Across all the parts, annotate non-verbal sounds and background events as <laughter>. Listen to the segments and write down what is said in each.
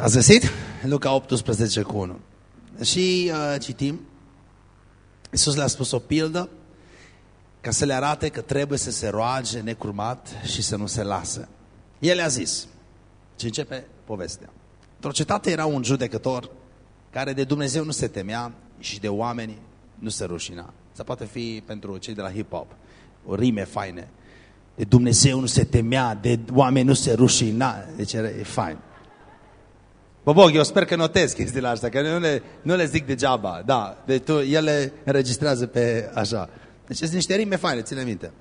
Ați găsit? Luca 18 cu 1. Și uh, citim. Iisus le-a spus o pildă ca să le arate că trebuie să se roage necurmat și să nu se lasă. El a zis, și începe povestea. Într-o cetate era un judecător care de Dumnezeu nu se temea și de oameni nu se rușina. Să poate fi pentru cei de la hip-hop, o rime faine. De Dumnezeu nu se temea, de oameni nu se rușina. Deci e fain. Bobog, eu sper că notez chestiile astea, că nu le, nu le zic degeaba. Da, deci tu, ele înregistrează pe așa. Deci sunt niște rime faine, ține minte.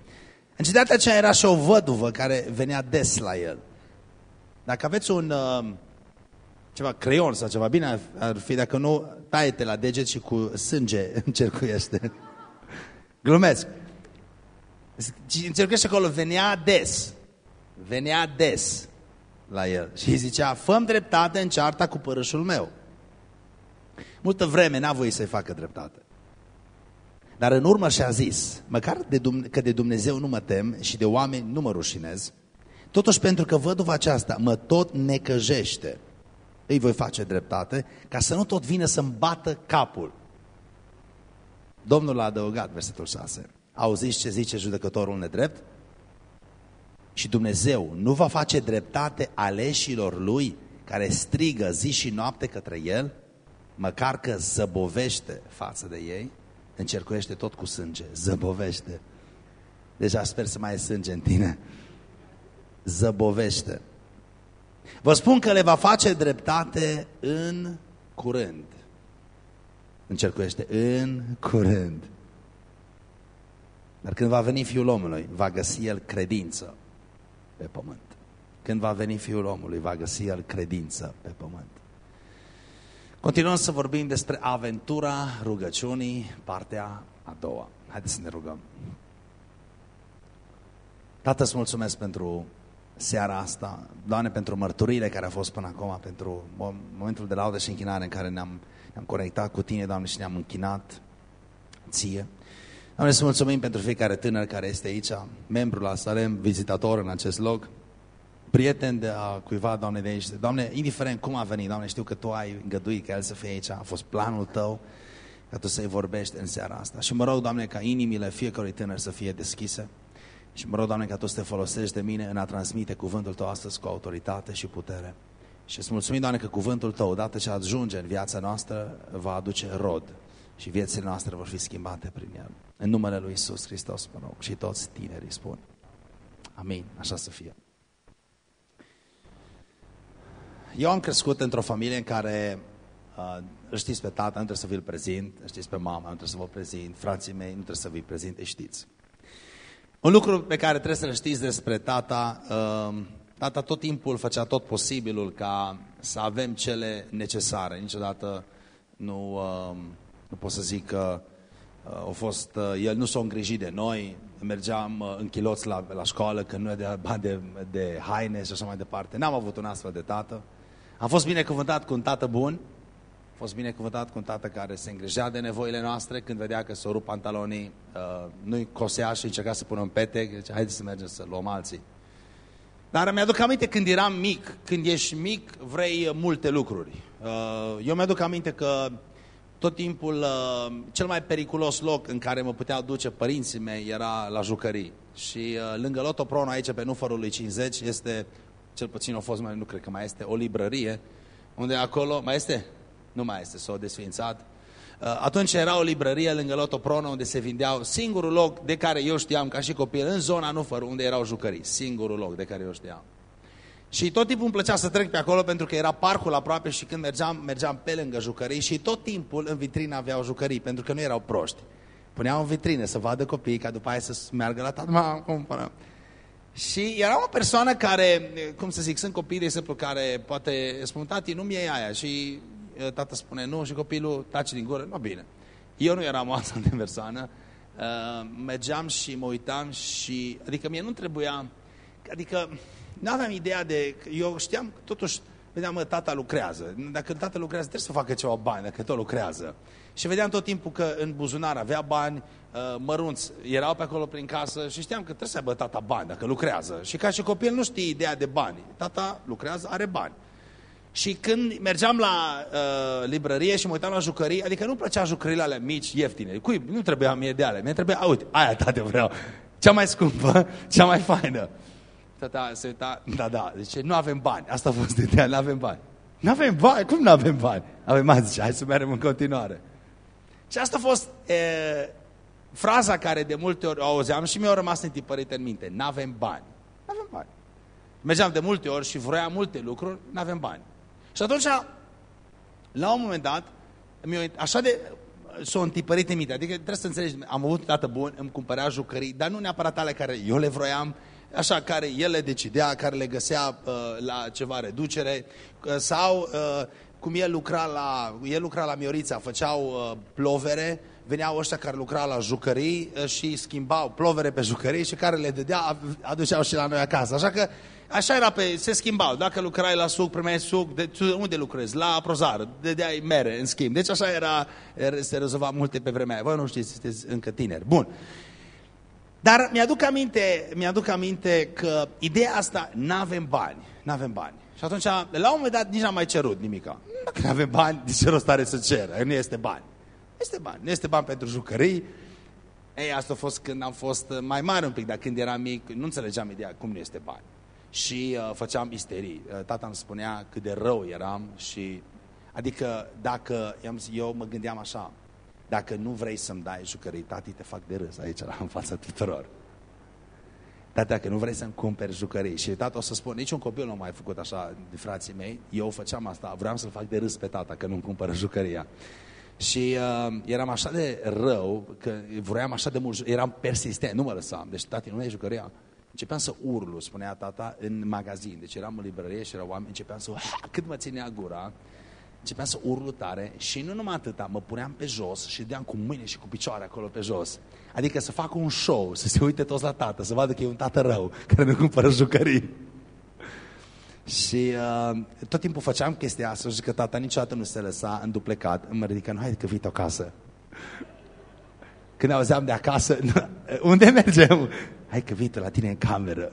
În cetatea aceea era și o văduvă care venea des la el. Dacă aveți un uh, ceva creion sau ceva, bine ar fi dacă nu taie-te la deget și cu sânge <laughs> încercuiește. Glumesc. Încercuiește acolo, venea des. Venea des la el. Și îi zicea, fă dreptate în cearta cu părâșul meu. Multă vreme n-a voie să-i facă dreptate. Dar în urmă și-a zis, măcar de că de Dumnezeu nu mă tem și de oameni nu mă rușinez, totuși pentru că văduva aceasta mă tot necăjește, îi voi face dreptate, ca să nu tot vină să-mi bată capul. Domnul a adăugat, versetul 6, auziți ce zice judecătorul nedrept? Și Dumnezeu nu va face dreptate aleșilor lui care strigă zi și noapte către el, măcar că zăbovește față de ei, încercuiește tot cu sânge, zăbovește. Deja sper să mai ai sânge în tine. Zăbovește. Vă spun că le va face dreptate în curând. Încercuiește în curând. Dar când va veni Fiul omului, va găsi El credință pe pământ. Când va veni Fiul omului, va găsi El credință pe pământ. Continuăm să vorbim despre aventura rugăciunii, partea a doua. Haideți să ne rugăm. Tată, îți mulțumesc pentru seara asta, Doamne, pentru mărturile care au fost până acum, pentru momentul de laudă și închinare în care ne-am ne conectat cu Tine, Doamne, și ne-am închinat Ție. Doamne, să mulțumim pentru fiecare tânăr care este aici, membru la Salem, vizitator în acest loc, prieten de a cuiva, Doamne, de aici. Doamne, indiferent cum a venit, Doamne, știu că Tu ai îngăduit ca El să fie aici, a fost planul Tău ca Tu să-i vorbești în seara asta. Și mă rog, Doamne, ca inimile fiecărui tânăr să fie deschise și mă rog, Doamne, ca Tu să te folosești de mine în a transmite cuvântul Tău astăzi cu autoritate și putere. Și îți mulțumim, Doamne, că cuvântul Tău, odată ce ajunge în viața noastră, va aduce rod și viețile noastre vor fi schimbate prin el. În numele Lui Isus Hristos, mă rog, și toți tinerii spun. Amin. Așa să fie. Eu am crescut într-o familie în care uh, știți pe tata, nu trebuie să vi-l prezint, știți pe mama, nu trebuie să vă prezint, frații mei, nu trebuie să vi-l prezint, știți. Un lucru pe care trebuie să-l știți despre tata, uh, tata tot timpul făcea tot posibilul ca să avem cele necesare. Niciodată nu, uh, nu pot să zic că uh, a fost, uh, el nu s-a îngrijit de noi, mergeam uh, în chiloți la, la școală, că nu e de, de, de haine și așa mai departe. N-am avut un astfel de tată. Am fost binecuvântat cu un tată bun, am fost binecuvântat cu un tată care se îngrijea de nevoile noastre, când vedea că s-o rup pantalonii, uh, nu-i cosea și încerca să pună un petec, deci haideți să mergem să luăm alții. Dar mi-aduc aminte când eram mic, când ești mic vrei multe lucruri. Uh, eu mi-aduc aminte că tot timpul uh, cel mai periculos loc în care mă puteau duce părinții mei era la jucării. Și uh, lângă Loto Prono, aici pe Nufărul lui 50, este cel puțin a fost, mai, nu cred că mai este, o librărie, unde acolo, mai este? Nu mai este, s-a desfințat. Uh, atunci era o librărie lângă Loto Prono unde se vindeau singurul loc de care eu știam ca și copil, în zona Nufăr, unde erau jucării. Singurul loc de care eu știam. Și tot timpul îmi plăcea să trec pe acolo pentru că era parcul aproape și când mergeam, mergeam pe lângă jucării și tot timpul în vitrină aveau jucării pentru că nu erau proști. Puneau în vitrine să vadă copiii ca după aia să meargă la tată, mă, cumpără. Și era o persoană care, cum să zic, sunt copii, de exemplu, care poate spun, tati, nu-mi iei aia. Și tata spune nu și copilul tace din gură. Nu, bine. Eu nu eram o astfel <laughs> de persoană. Uh, mergeam și mă uitam și, adică mie nu trebuia, adică nu aveam ideea de, eu știam, totuși, vedeam, mă, tata lucrează. Dacă tata lucrează, trebuie să facă ceva bani, dacă tot lucrează. Și vedeam tot timpul că în buzunar avea bani, uh, mărunți, erau pe acolo prin casă și știam că trebuie să aibă tata bani dacă lucrează. Și ca și copil nu știi ideea de bani. Tata lucrează, are bani. Și când mergeam la uh, librărie și mă uitam la jucării, adică nu plăcea jucările alea mici, ieftine. Cui? Nu trebuia mie de alea. Mi-e trebuia, uite, aia tate vreau. Cea mai scumpă, <laughs> cea mai faină. Tata se uita, da, da, zice, nu avem bani. Asta a fost ideea, nu avem bani. Nu avem bani? Cum nu avem bani? Avem bani, zice, hai să mergem în continuare. Și asta a fost e, fraza care de multe ori o auzeam și mi-a rămas întipărită în minte. Nu avem bani. Nu avem bani. Mergeam de multe ori și vroiam multe lucruri, nu avem bani. Și atunci, la un moment dat, așa de s-o întipărit în minte. Adică trebuie să înțelegi, am avut tată bun, îmi cumpărea jucării, dar nu neapărat ale care eu le vroiam, așa, care el le decidea, care le găsea uh, la ceva reducere, uh, sau uh, cum el lucra la, el lucra la Miorița, făceau uh, plovere, veneau ăștia care lucrau la jucării uh, și schimbau plovere pe jucării și care le dădea, aduceau și la noi acasă. Așa că Așa era pe, se schimbau. Dacă lucrai la suc, primeai suc, de, unde lucrezi? La prozar, dădeai mere în schimb. Deci așa era, se rezolva multe pe vremea aia. Voi nu știți, sunteți încă tineri. Bun. Dar mi-aduc aminte, mi-aduc aminte că ideea asta, n-avem bani, n-avem bani. Și atunci, la un moment dat, nici n-am mai cerut nimica. Dacă nu avem bani, de ce rost are să cer? Nu este bani. Este bani. Nu este bani pentru jucării. Ei, asta a fost când am fost mai mare un pic, dar când eram mic, nu înțelegeam ideea cum nu este bani și uh, făceam isterii. Uh, tata îmi spunea cât de rău eram și adică dacă eu mă gândeam așa, dacă nu vrei să-mi dai jucării, tati te fac de râs aici în fața tuturor. Tati, dacă nu vrei să-mi cumperi jucării și tata o să spun, niciun copil nu a mai făcut așa de frații mei, eu făceam asta, vreau să-l fac de râs pe tata că nu-mi cumpără jucăria. Și uh, eram așa de rău, că vroiam așa de mult, eram persistent, nu mă lăsam. Deci, tati, nu e jucăria? Începeam să urlu, spunea tata, în magazin. Deci eram în librărie și erau oameni, începeam să... <laughs> Cât mă ținea gura, începeam să urlu tare și nu numai atâta, mă puneam pe jos și deam cu mâine și cu picioare acolo pe jos. Adică să fac un show, să se uite toți la tată, să vadă că e un tată rău, <laughs> care nu cumpără jucării. Și uh, tot timpul făceam chestia asta și că tata niciodată nu se lăsa înduplecat. Îmi ridică, nu, hai că vii acasă. Când auzeam de acasă, <laughs> unde mergem? Hai că vii la tine în cameră.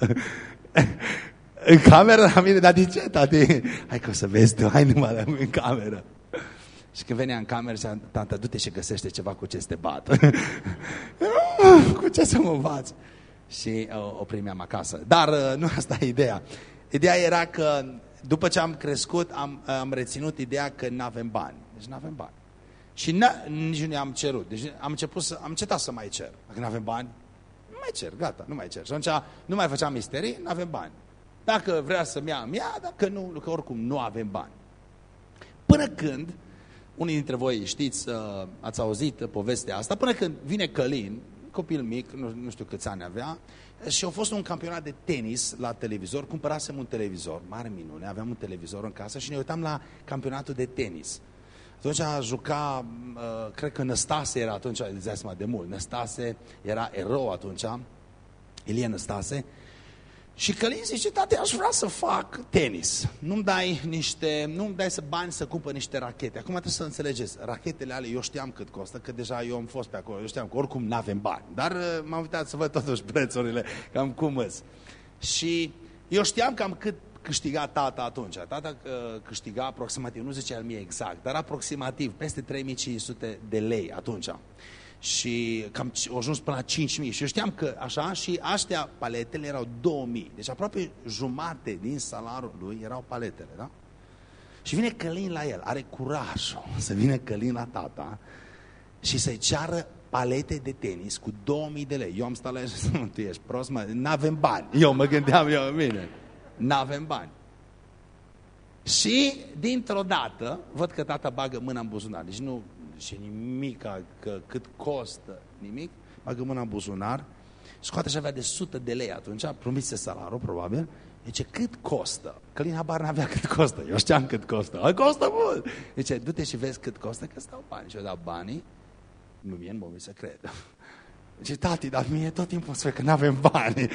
<laughs> în cameră la mine, dar de ce, tati? Hai că o să vezi tu, hai numai la în cameră. Și când venea în cameră, zicea, tata, du-te și găsește ceva cu ce să te bat. <laughs> cu ce să mă învați? Și o, o primeam acasă. Dar uh, nu asta e ideea. Ideea era că după ce am crescut, am, am reținut ideea că nu avem bani. Deci nu avem bani. Și nici nu am cerut. Deci am, început să, am încetat să mai cer. Dacă nu avem bani, nu mai cer, gata, nu mai cer. Și atunci nu mai făceam misterii, nu avem bani. Dacă vrea să-mi ia, ia, dacă nu, că oricum nu avem bani. Până când, unii dintre voi știți, uh, ați auzit povestea asta, până când vine Călin, copil mic, nu, nu știu câți ani avea, și a fost un campionat de tenis la televizor, cumpărasem un televizor, mare minune, aveam un televizor în casă și ne uitam la campionatul de tenis. Atunci juca, uh, cred că Năstase era atunci, îți de mult, Năstase era erou atunci, Elie Năstase, și Călin zice, tate, aș vrea să fac tenis. Nu-mi dai niște, nu-mi dai să bani să cumpăr niște rachete. Acum trebuie să înțelegeți, rachetele ale, eu știam cât costă, că deja eu am fost pe acolo, eu știam că oricum nu avem bani. Dar uh, m-am uitat să văd totuși <laughs> prețurile, cam cum îți. Și eu știam cam cât câștiga tata atunci. Tata uh, câștiga aproximativ, nu zice al mie exact, dar aproximativ peste 3500 de lei atunci. Și cam au ajuns până la 5000. Și eu știam că așa și aștia paletele erau 2000. Deci aproape jumate din salariul lui erau paletele, da? Și vine Călin la el, are curajul <laughs> să vină Călin la tata și să-i ceară palete de tenis cu 2000 de lei. Eu am stat la el și <laughs> să nu, tu ești prost, mă, n-avem bani. Eu mă gândeam eu, mine n-avem bani. Și, dintr-o dată, văd că tata bagă mâna în buzunar. Deci nu și nimic, că cât costă, nimic. Bagă mâna în buzunar, scoate și avea de 100 de lei atunci, promise salarul, probabil. Zice, cât costă? Călin habar n-avea cât costă. Eu știam cât costă. A, costă mult! Zice, du-te și vezi cât costă, că stau bani. Și eu dau banii, nu vine în să cred. Zice, tati, dar mie tot timpul spune că nu avem bani.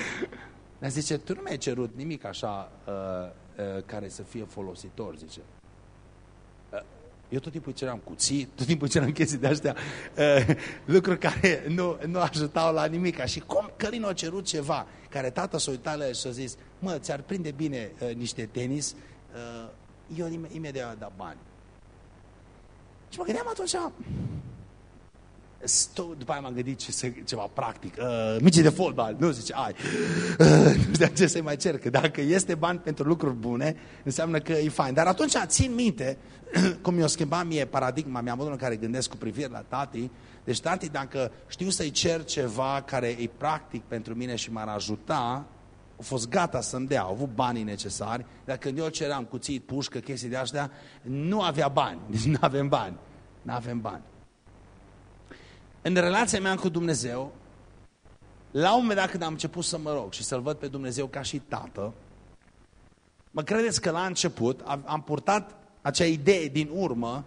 Dar zice, tu nu mi-ai cerut nimic așa uh, uh, care să fie folositor, zice. Uh, eu tot timpul ceream cuții, tot timpul ceream chestii de astea, uh, lucruri care nu, nu ajutau la nimic. Și cum Călin a cerut ceva care tata s-a uitat la el și a zis, mă, ți-ar prinde bine uh, niște tenis, uh, eu imediat i-am dat bani. Și mă gândeam atunci, după aia m-am gândit ce, ceva practic. Uh, micii de fotbal, nu zice, ai. Uh, <laughs> nu știu ce să-i mai cer, că dacă este bani pentru lucruri bune, înseamnă că e fain. Dar atunci țin minte <clears throat> cum mi-o schimba mie paradigma mea, modul în care gândesc cu privire la tati. Deci tati, dacă știu să-i cer ceva care e practic pentru mine și m-ar ajuta, au fost gata să-mi dea, au avut banii necesari, dar când eu ceream cuțit, pușcă, chestii de astea, nu avea bani, <laughs> deci nu avem bani, nu avem bani. În relația mea cu Dumnezeu, la un moment dat când am început să mă rog și să-L văd pe Dumnezeu ca și Tată, mă credeți că la început am purtat acea idee din urmă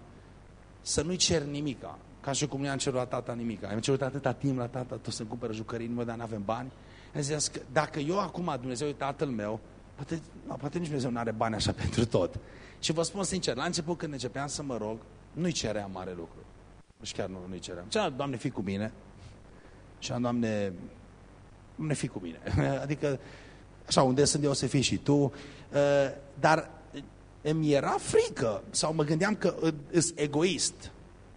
să nu-i cer nimica. Ca și cum nu am cerut la tata nimica. Am cerut atâta timp la tata, tot să-mi cumpără jucării, nu dar nu avem bani. Am zis că dacă eu acum, Dumnezeu e tatăl meu, poate, no, poate nici Dumnezeu nu are bani așa <laughs> pentru tot. Și vă spun sincer, la început când începeam să mă rog, nu-i ceream mare lucru. Și chiar nu, nu-i ceream. Ce Doamne, fi cu mine. Și am, Doamne, Doamne, fi cu mine. <laughs> Adică, așa, unde sunt eu să fii și tu. Uh, dar îmi era frică sau mă gândeam că îs egoist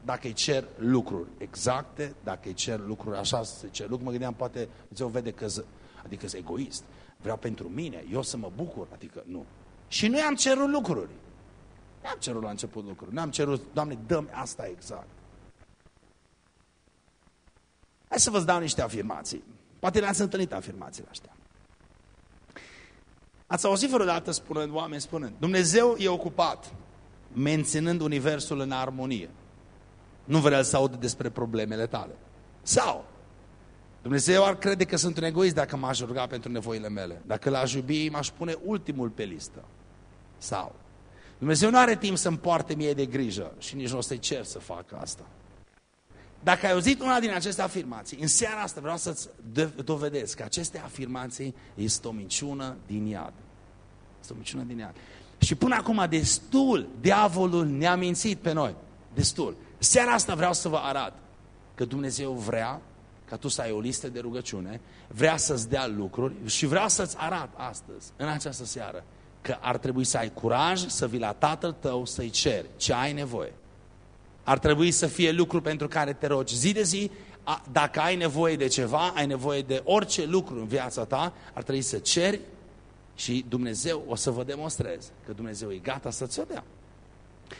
dacă îi cer lucruri exacte, dacă îi cer lucruri așa, să cer lucruri, mă gândeam, poate Dumnezeu vede că adică sunt egoist. Vreau pentru mine, eu să mă bucur, adică nu. Și nu i-am cerut lucruri. Nu am cerut la început lucruri. Nu am cerut, Doamne, dăm asta exact. Hai să vă dau niște afirmații. Poate le-ați întâlnit afirmațiile astea. Ați auzit vreodată spunând, oameni spunând, Dumnezeu e ocupat menținând Universul în armonie. Nu vrea să audă despre problemele tale. Sau, Dumnezeu ar crede că sunt un egoist dacă m-aș ruga pentru nevoile mele. Dacă l-aș iubi, m-aș pune ultimul pe listă. Sau, Dumnezeu nu are timp să-mi poarte mie de grijă și nici nu o să-i cer să facă asta. Dacă ai auzit una din aceste afirmații, în seara asta vreau să-ți dovedesc că aceste afirmații este o minciună din iad. Este o minciună din iad. Și până acum destul, diavolul ne-a mințit pe noi. Destul. Seara asta vreau să vă arăt că Dumnezeu vrea ca tu să ai o listă de rugăciune, vrea să-ți dea lucruri și vreau să-ți arat astăzi, în această seară, că ar trebui să ai curaj să vii la tatăl tău să-i ceri ce ai nevoie. Ar trebui să fie lucru pentru care te rogi zi de zi. Dacă ai nevoie de ceva, ai nevoie de orice lucru în viața ta, ar trebui să ceri și Dumnezeu o să vă demonstreze că Dumnezeu e gata să-ți o dea.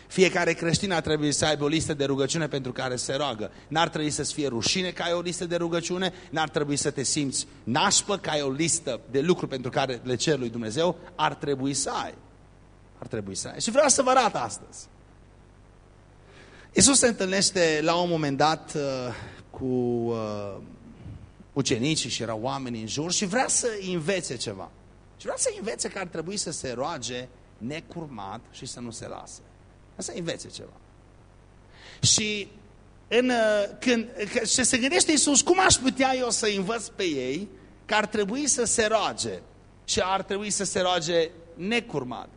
Fiecare creștin ar trebui să aibă o listă de rugăciune pentru care se roagă. N-ar trebui să-ți fie rușine că ai o listă de rugăciune, n-ar trebui să te simți nașpă că ai o listă de lucruri pentru care le cer lui Dumnezeu, ar trebui să ai. Ar trebui să ai. Și vreau să vă arăt astăzi. Iisus se întâlnește la un moment dat uh, cu uh, ucenicii și erau oameni în jur și vrea să învețe ceva. Și vrea să învețe că ar trebui să se roage necurmat și să nu se lase. Să învețe ceva. Și în, uh, când, și se gândește Iisus, cum aș putea eu să învăț pe ei că ar trebui să se roage și ar trebui să se roage necurmat.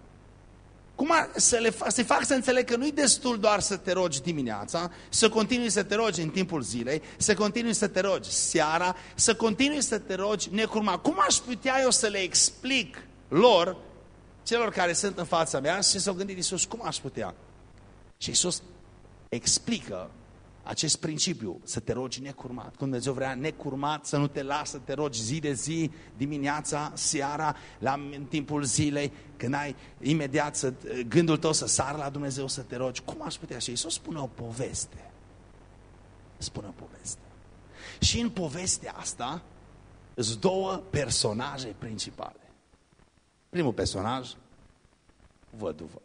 Cum ar, să le fac, să fac să înțeleg că nu-i destul doar să te rogi dimineața, să continui să te rogi în timpul zilei, să continui să te rogi seara, să continui să te rogi necurma. Cum aș putea eu să le explic lor, celor care sunt în fața mea, și s-au gândit Iisus, cum aș putea? Și Iisus explică acest principiu, să te rogi necurmat. Când Dumnezeu vrea necurmat, să nu te lasă, să te rogi zi de zi, dimineața, seara, la, în timpul zilei, când ai imediat să, gândul tău să sară la Dumnezeu să te rogi. Cum aș putea? Și Iisus spune o poveste. Spune o poveste. Și în povestea asta sunt două personaje principale. Primul personaj, văduvă.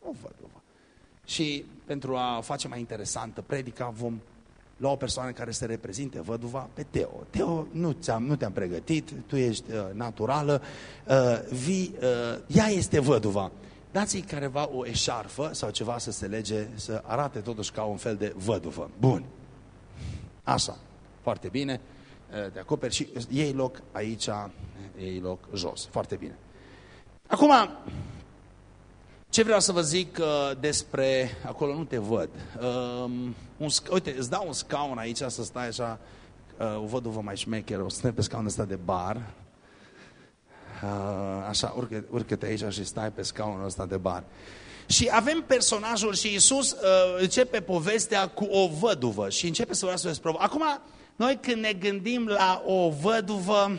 O văduvă. Și pentru a face mai interesantă predica, vom lua o persoană care se reprezinte văduva pe Teo. Teo, nu te-am nu te pregătit, tu ești uh, naturală, uh, vii, uh, ea este văduva. Dați-i careva o eșarfă sau ceva să se lege, să arate totuși ca un fel de văduvă. Bun. Așa. Foarte bine. Uh, te acoperi și iei loc aici, iei loc jos. Foarte bine. Acum, ce vreau să vă zic uh, despre... Acolo nu te văd. Uh, un, uite, îți dau un scaun aici să stai așa, uh, o văd vă mai șmecher, o să pe scaunul ăsta de bar. așa, urcă, urcă-te aici și stai pe scaunul ăsta de bar. Și avem personajul și Iisus uh, începe povestea cu o văduvă și începe să vorbească despre Acum, noi când ne gândim la o văduvă,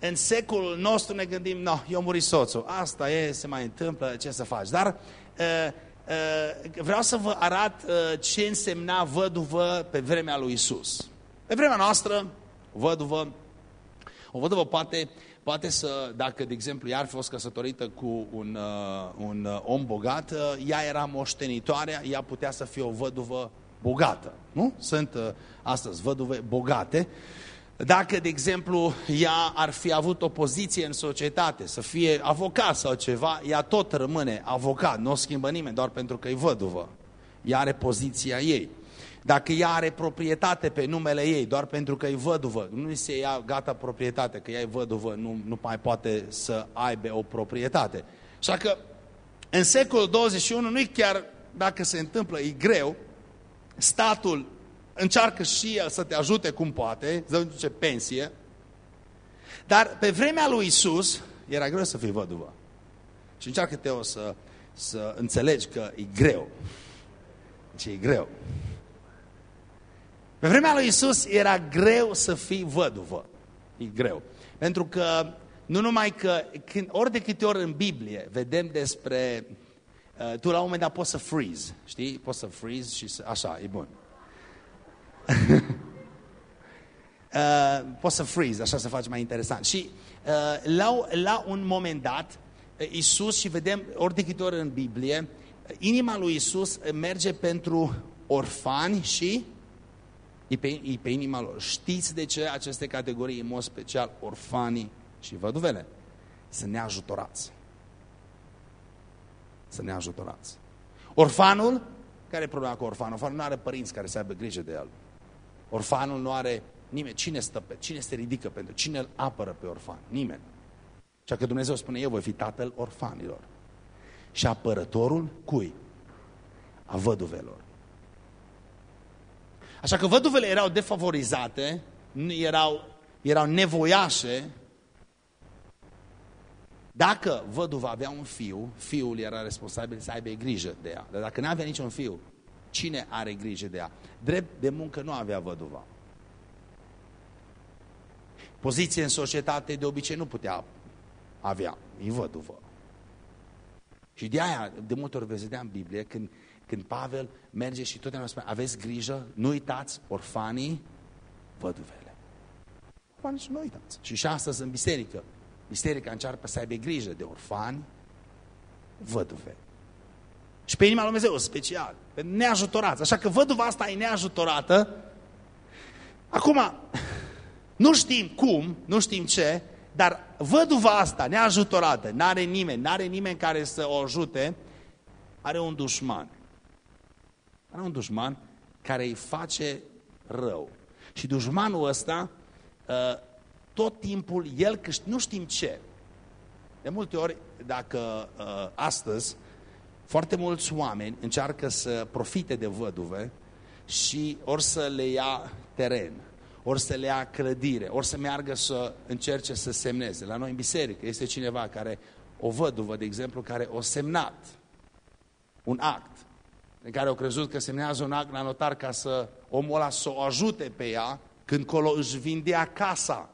în secolul nostru ne gândim, no, eu murit soțul, asta e, se mai întâmplă, ce să faci? Dar uh, uh, vreau să vă arăt uh, ce însemna văduvă pe vremea lui Isus. Pe vremea noastră, văduvă, o văduvă poate, poate să, dacă, de exemplu, ea ar fi fost căsătorită cu un, uh, un uh, om bogat, uh, ea era moștenitoare, ea putea să fie o văduvă bogată. Nu? Sunt uh, astăzi văduve bogate. Dacă, de exemplu, ea ar fi avut o poziție în societate, să fie avocat sau ceva, ea tot rămâne avocat, nu o schimbă nimeni doar pentru că e văduvă. Ea are poziția ei. Dacă ea are proprietate pe numele ei, doar pentru că e văduvă, nu se ia gata proprietate, că ea e văduvă, nu, nu mai poate să aibă o proprietate. Așa că în secolul 21 nu e chiar, dacă se întâmplă, e greu, statul încearcă și el să te ajute cum poate, să duce pensie, dar pe vremea lui Isus era greu să fii văduvă. Și încearcă te o să, să înțelegi că e greu. Ce deci e greu. Pe vremea lui Isus era greu să fii văduvă. E greu. Pentru că nu numai că când, ori de câte ori în Biblie vedem despre uh, tu la un moment dat poți să freeze, știi? Poți să freeze și să, așa, e bun. <laughs> uh, poți să freeze, așa să faci mai interesant. Și uh, la, la un moment dat, uh, Isus, și vedem ori de câte ori în Biblie, inima lui Isus merge pentru orfani și e pe, e pe inima lor. Știți de ce aceste categorii, în mod special orfanii și văduvele? Să ne ajutorați. Să ne ajutorați. Orfanul, care e problema cu orfanul? Orfanul nu are părinți care să aibă grijă de el. Orfanul nu are nimeni. Cine stă pe, cine se ridică pentru, cine îl apără pe orfan? Nimeni. Și că Dumnezeu spune, eu voi fi tatăl orfanilor. Și apărătorul cui? A văduvelor. Așa că văduvele erau defavorizate, erau, erau nevoiașe. Dacă văduva avea un fiu, fiul era responsabil să aibă grijă de ea. Dar dacă nu avea niciun fiu, cine are grijă de ea? Drept de muncă nu avea văduva. Poziție în societate de obicei nu putea avea. E văduvă. Și de aia, de multe ori veți vedea în Biblie, când când Pavel merge și totdeauna spune, aveți grijă, nu uitați orfanii, văduvele. Orfanii și nu uitați. Și și astăzi în biserică, biserica încearcă să aibă grijă de orfani, văduve. Și pe inima lui Dumnezeu special, pe neajutorați. Așa că văduva asta e neajutorată. Acum, nu știm cum, nu știm ce, dar văduva asta neajutorată, n-are nimeni, n-are nimeni care să o ajute, are un dușman. Are un dușman care îi face rău. Și dușmanul ăsta, ă, tot timpul, el câștigă, nu știm ce. De multe ori, dacă ă, astăzi, foarte mulți oameni încearcă să profite de văduve și ori să le ia teren, ori să le ia clădire, ori să meargă să încerce să semneze. La noi în biserică este cineva care, o văduvă, de exemplu, care o semnat un act în care au crezut că semnează un act la notar ca să omul ăla să o ajute pe ea când colo își vindea casa.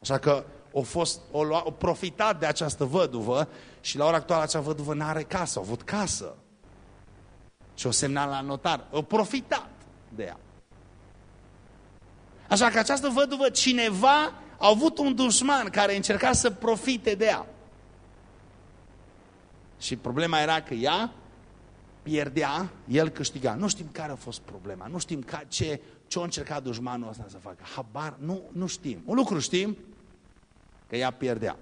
Așa că o, fost, o, lua, o profitat de această văduvă și la ora actuală acea văduvă nu are casă, a avut casă. Și o semna la notar. O profitat de ea. Așa că această văduvă, cineva a avut un dușman care încerca să profite de ea. Și problema era că ea pierdea, el câștiga. Nu știm care a fost problema, nu știm ca, ce, ce a încercat dușmanul ăsta să facă. Habar, nu, nu știm. Un lucru știm, că ea pierdea.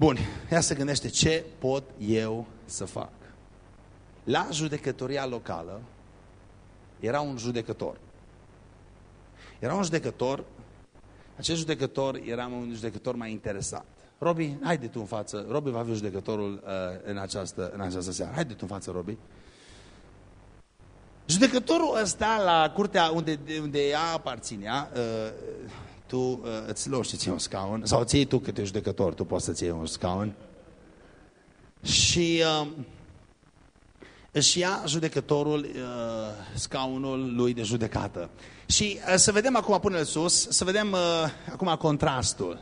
Bun, ea se gândește ce pot eu să fac. La judecătoria locală era un judecător. Era un judecător, acest judecător era un judecător mai interesant. Robi, haide tu în față. Robi va fi judecătorul uh, în, această, în această seară. Haide tu în față, Robi. Judecătorul ăsta la curtea unde, unde ea aparținea, uh, tu uh, îți luau și ții un scaun, sau ții tu câte judecător, tu poți să-ți iei un scaun. Și uh, își ia judecătorul uh, scaunul lui de judecată. Și uh, să vedem acum, până sus, să vedem uh, acum contrastul.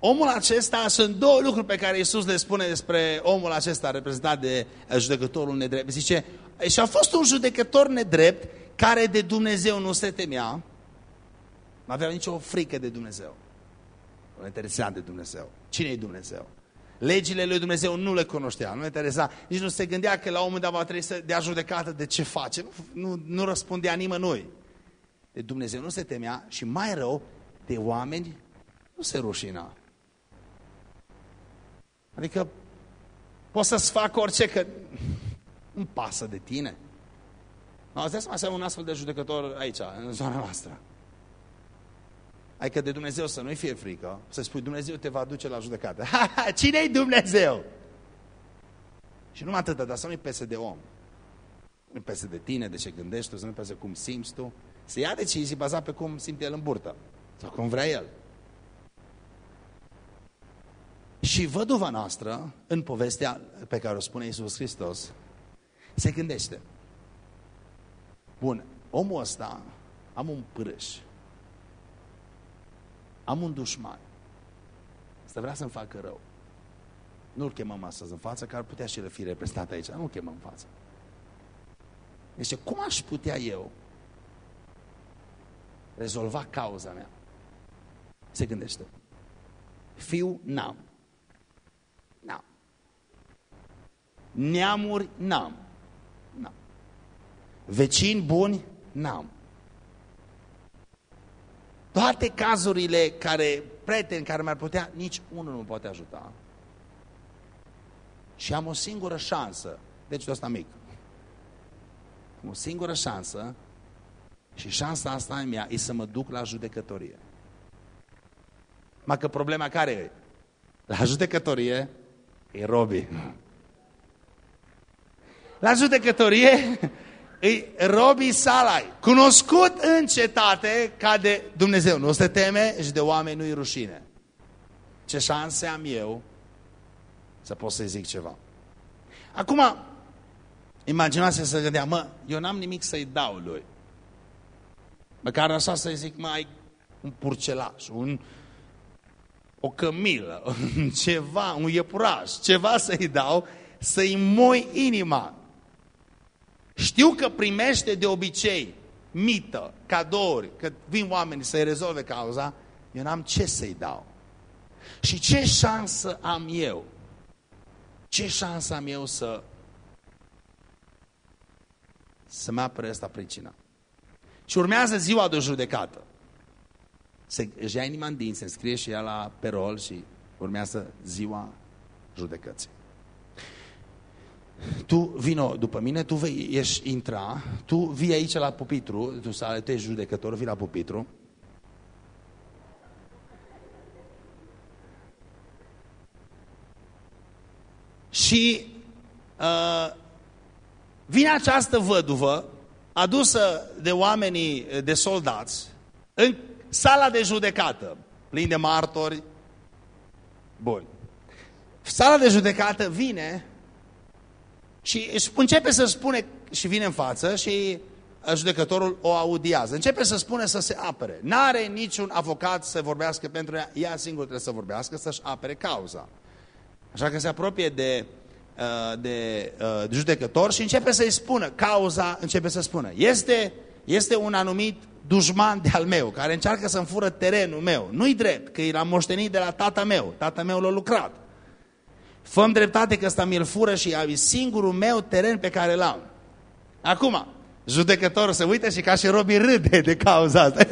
Omul acesta, sunt două lucruri pe care Iisus le spune despre omul acesta reprezentat de uh, judecătorul nedrept. Zice, și a fost un judecător nedrept care de Dumnezeu nu se temea, nu avea nicio frică de Dumnezeu. Nu interesa de Dumnezeu. Cine e Dumnezeu? Legile lui Dumnezeu nu le cunoștea, nu interesa. Nici nu se gândea că la un moment dat va trebui să dea judecată de ce face. Nu, nu, nu răspundea nimănui. De Dumnezeu nu se temea și mai rău, de oameni nu se rușina. Adică poți să-ți fac orice, că nu pasă de tine. Nu, ați să mai un astfel de judecător aici, în zona noastră. Adică de Dumnezeu să nu-i fie frică, să spui Dumnezeu te va duce la judecată. <laughs> Cine-i Dumnezeu? Și numai atât, dar să nu-i pese de om. Nu-i pese de tine, de ce gândești tu, să nu-i pese cum simți tu. Să ia decizii bazat pe cum simte el în burtă. Sau cum vrea el. Și văduva noastră, în povestea pe care o spune Iisus Hristos, se gândește. Bun, omul ăsta am un pârâș. Am un dușman. Să vrea să-mi facă rău. Nu-l chemăm astăzi în față, că ar putea și el fi reprezentat aici. Nu-l chemăm în față. Deci, cum aș putea eu rezolva cauza mea? Se gândește. Fiu n-am. N-am. Neamuri n-am. N-am. Vecini buni n-am. Toate cazurile care, prieteni care mi-ar putea, nici unul nu poate ajuta. Și am o singură șansă, deci de asta mic. Am o singură șansă și șansa asta e mea e să mă duc la judecătorie. Ma că problema care e? La judecătorie e Robi. La judecătorie e Robi Salai, cunoscut în cetate ca de Dumnezeu. Nu se teme și de oameni nu-i rușine. Ce șanse am eu să pot să zic ceva. Acum, imaginați să gândea, mă, eu n-am nimic să-i dau lui. Măcar așa să-i zic, mai un purcelaș, un, o cămilă, <laughs> ceva, un iepuraș, ceva să-i dau, să-i moi inima. Știu că primește de obicei mită, cadouri, că vin oamenii să-i rezolve cauza, eu n-am ce să-i dau. Și ce șansă am eu? Ce șansă am eu să să-mi apere asta pricina? Și urmează ziua de judecată. Se, își ia inima în dinți, se înscrie și ea la perol și urmează ziua judecății tu vino după mine, tu vei ieși intra, tu vii aici la pupitru, tu, tu ești judecător, vii la pupitru. Și uh, vine această văduvă, adusă de oamenii, de soldați, în sala de judecată, plin de martori. Bun. Sala de judecată vine și începe să spune și vine în față și judecătorul o audiază. Începe să spune să se apere. N-are niciun avocat să vorbească pentru ea, ea singur trebuie să vorbească, să-și apere cauza. Așa că se apropie de, uh, de, uh, de judecător și începe să-i spună, cauza începe să spună, este, este un anumit dușman de al meu, care încearcă să-mi fură terenul meu. Nu-i drept, că l-am moștenit de la tata meu. Tata meu l-a lucrat. Făm dreptate că ăsta mi-l fură și e singurul meu teren pe care l-am. Acum, judecătorul se uită și ca și Robi râde de cauza asta.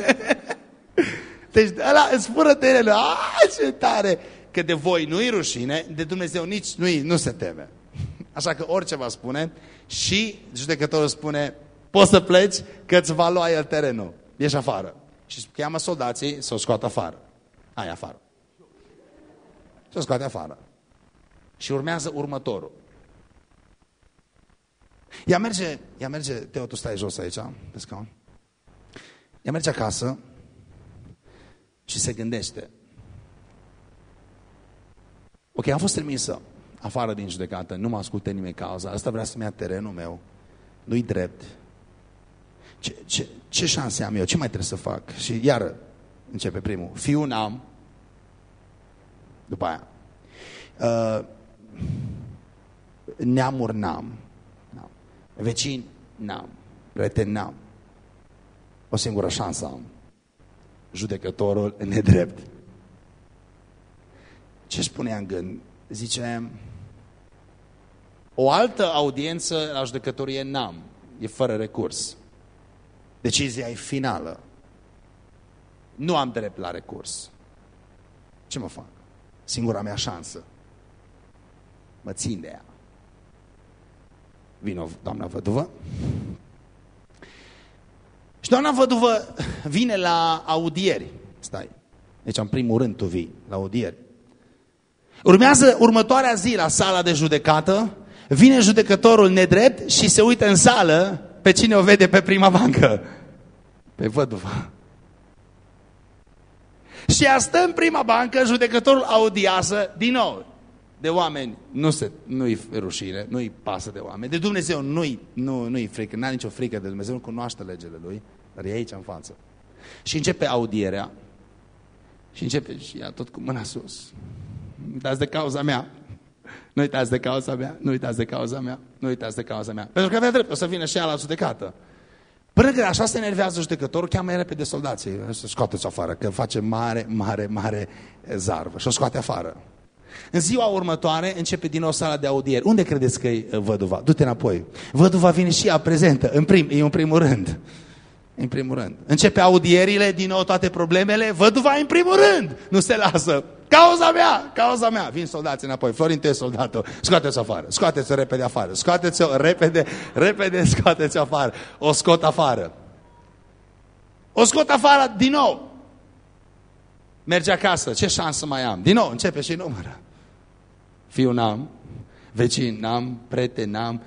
<laughs> Deci ăla îți fură terenul. Aaa, ce tare! Că de voi nu-i rușine, de Dumnezeu nici nu, nu se teme. <laughs> Așa că orice va spune și judecătorul spune poți să pleci că îți va lua el terenul. Ești afară. Și cheamă soldații să o scoată afară. Hai afară. Să o scoate afară. Și urmează următorul. Ea merge, ea merge, Teo, tu stai jos aici, pe scaun. Ea merge acasă și se gândește. Ok, am fost trimisă afară din judecată, nu mă ascultă nimeni cauza, asta vrea să-mi ia terenul meu, nu-i drept. Ce, ce, ce șanse am eu? Ce mai trebuie să fac? Și iară începe primul. Fiu n-am. După aia. Uh, neamuri n-am. Vecini n-am. Prieteni n-am. O singură șansă am. Judecătorul <laughs> nedrept. Ce spunea în gând? Zice, o altă audiență la judecătorie n-am. E fără recurs. Decizia e finală. Nu am drept la recurs. Ce mă fac? Singura mea șansă. Mă țin de ea. Vino, doamna văduvă. Și doamna văduvă vine la audieri. Stai. Deci în primul rând tu vii la audieri. Urmează următoarea zi la sala de judecată. Vine judecătorul nedrept și se uită în sală pe cine o vede pe prima bancă. Pe văduva. Și ea stă în prima bancă, judecătorul audiază din nou. De oameni nu se, nu-i rușine, nu-i pasă de oameni. De Dumnezeu nu-i nu, nu frică, n-are nicio frică de Dumnezeu, nu cunoaște legile Lui, dar e aici în față. Și începe audierea și începe și ea tot cu mâna sus. Dați de cauza mea. Nu uitați de cauza mea, nu uitați de cauza mea, nu uitați de cauza mea. Pentru că avea drept, o să vină și ea la judecată. Până că așa se enervează judecătorul, cheamă mai repede soldații. Să scoateți afară, că face mare, mare, mare zarvă. Și o scoate afară. În ziua următoare începe din nou sala de audieri. Unde credeți că e uh, văduva? Du-te înapoi. Văduva vine și ea prezentă, în prim, e în primul rând. În primul rând. Începe audierile, din nou toate problemele, văduva în primul rând. Nu se lasă. Cauza mea, cauza mea. Vin soldații înapoi. Florin, tu soldatul. Scoateți-o afară. Scoateți-o repede afară. Scoateți-o repede, repede, scoateți-o afară. O scot afară. O scot afară din nou. Merge acasă. Ce șansă mai am? Din nou, începe și numără. Fiu n-am, vecin n-am, prieten n-am,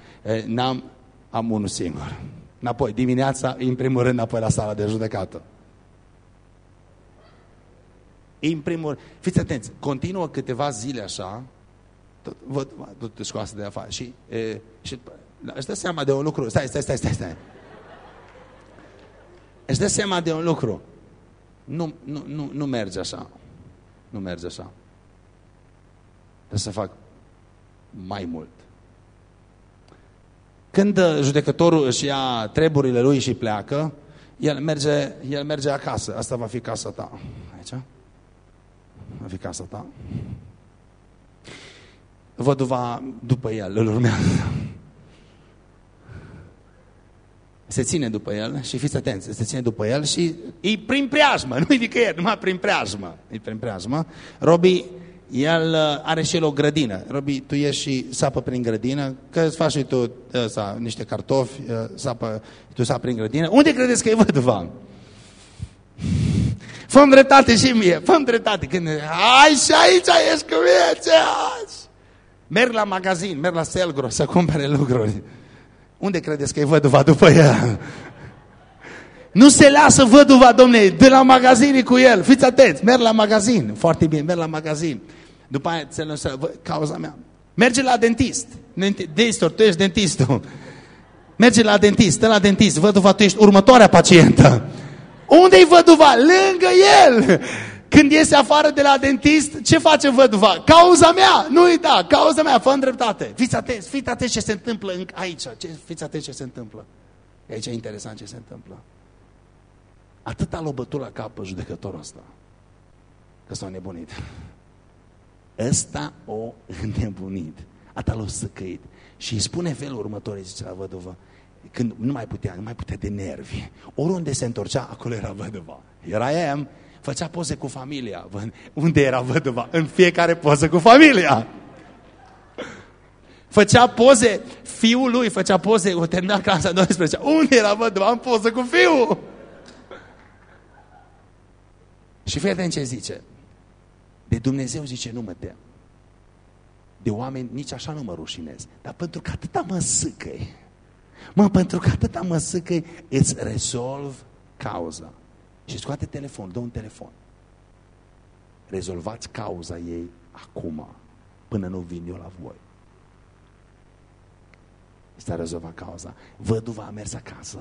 n-am, am unul singur. Înapoi, dimineața, în primul rând, înapoi la sala de judecată. În primul rând, fiți atenți, continuă câteva zile așa, tot, văd, tot scoasă de afară și, e, și își dă seama de un lucru, stai, stai, stai, stai, stai. Își dă seama de un lucru. Nu, nu, nu, nu merge așa. Nu merge așa. Trebuie să fac mai mult. Când uh, judecătorul își ia treburile lui și pleacă, el merge, el merge acasă. Asta va fi casa ta. Aici? Va fi casa ta. Văduva după el, îl urmează. Se ține după el și fiți atenți, se ține după el și e prin preajmă, nu-i nicăieri, numai prin preajmă. E prin preajmă. Robi el uh, are și el o grădină. Robi, tu ieși și sapă prin grădină, că îți faci și tu ăsta, uh, niște cartofi, uh, sapă, tu sapă prin grădină. Unde credeți că e văduva? Făm dreptate și mie, făm dreptate. Când, hai și aici ești cu mine, ce azi? Merg la magazin, merg la Selgro să cumpere lucruri. Unde credeți că e văduva după el? Nu se lasă văduva, domne, de la magazin cu el. Fiți atenți, merg la magazin. Foarte bine, merg la magazin. După aia, ți cauza mea. Merge la dentist. Dentistor, tu ești dentistul. Merge la dentist, stă la dentist. Văduva, tu ești următoarea pacientă. Unde-i văduva? Lângă el. Când iese afară de la dentist, ce face văduva? Cauza mea! Nu uita, cauza mea, fă dreptate. Fiți atenți, fiți atenți ce se întâmplă aici. Fiți atenți ce se întâmplă. Aici e interesant ce se întâmplă. Atâta l-a bătut la cap pe judecătorul ăsta. Că s-a nebunit. Ăsta o înnebunit. Atâta l-a săcăit. Și îi spune felul următor, îi zice la văduvă, când nu mai putea, nu mai putea de nervi. Oriunde se întorcea, acolo era văduva. Era ea, făcea poze cu familia. Unde era văduva? În fiecare poză cu familia. Făcea poze, fiul lui făcea poze, o terminat clasa 12. Unde era văduva? Am poză cu fiul. Și fii atent ce zice. De Dumnezeu zice, nu mă tem. De oameni nici așa nu mă rușinez. Dar pentru că atâta mă sâcăi, mă, pentru că atâta mă sâcăi, îți rezolv cauza. Și scoate telefon, dă un telefon. rezolvați cauza ei acum, până nu vin eu la voi. Este a rezolvat cauza. Văduva a mers acasă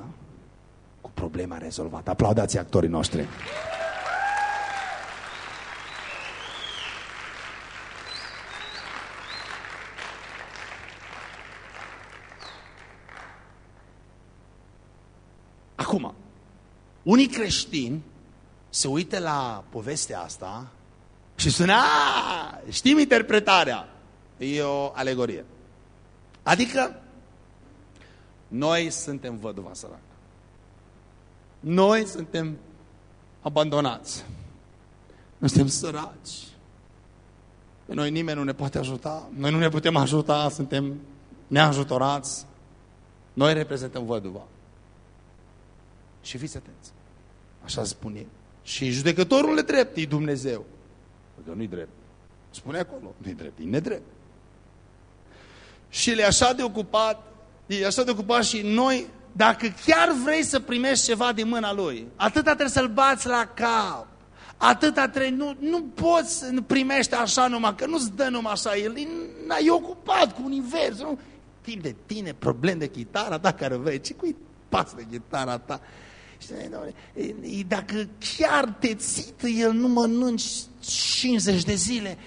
cu problema rezolvată. Aplaudați actorii noștri. Acum, unii creștini se uită la povestea asta și spune, a, știm interpretarea. E o alegorie. Adică, noi suntem văduva săracă. Noi suntem abandonați. Noi suntem săraci. Pe noi nimeni nu ne poate ajuta. Noi nu ne putem ajuta, suntem neajutorați. Noi reprezentăm văduva. Și fiți atenți. Așa spune. Și judecătorul le drept, e Dumnezeu. Că nu-i drept. Spune acolo, nu-i drept, e nedrept. Și le așa de ocupat, e așa de ocupat și noi, dacă chiar vrei să primești ceva din mâna lui, atâta trebuie să-l bați la cap. Atâta trebuie, nu, nu poți să primești așa numai, că nu-ți dă numai așa, el e ocupat cu universul. Nu? Timp de tine, problem de chitară ta care vrei, ce cu pas de chitara ta? Și, dacă chiar te țită, el nu mănânci 50 de zile,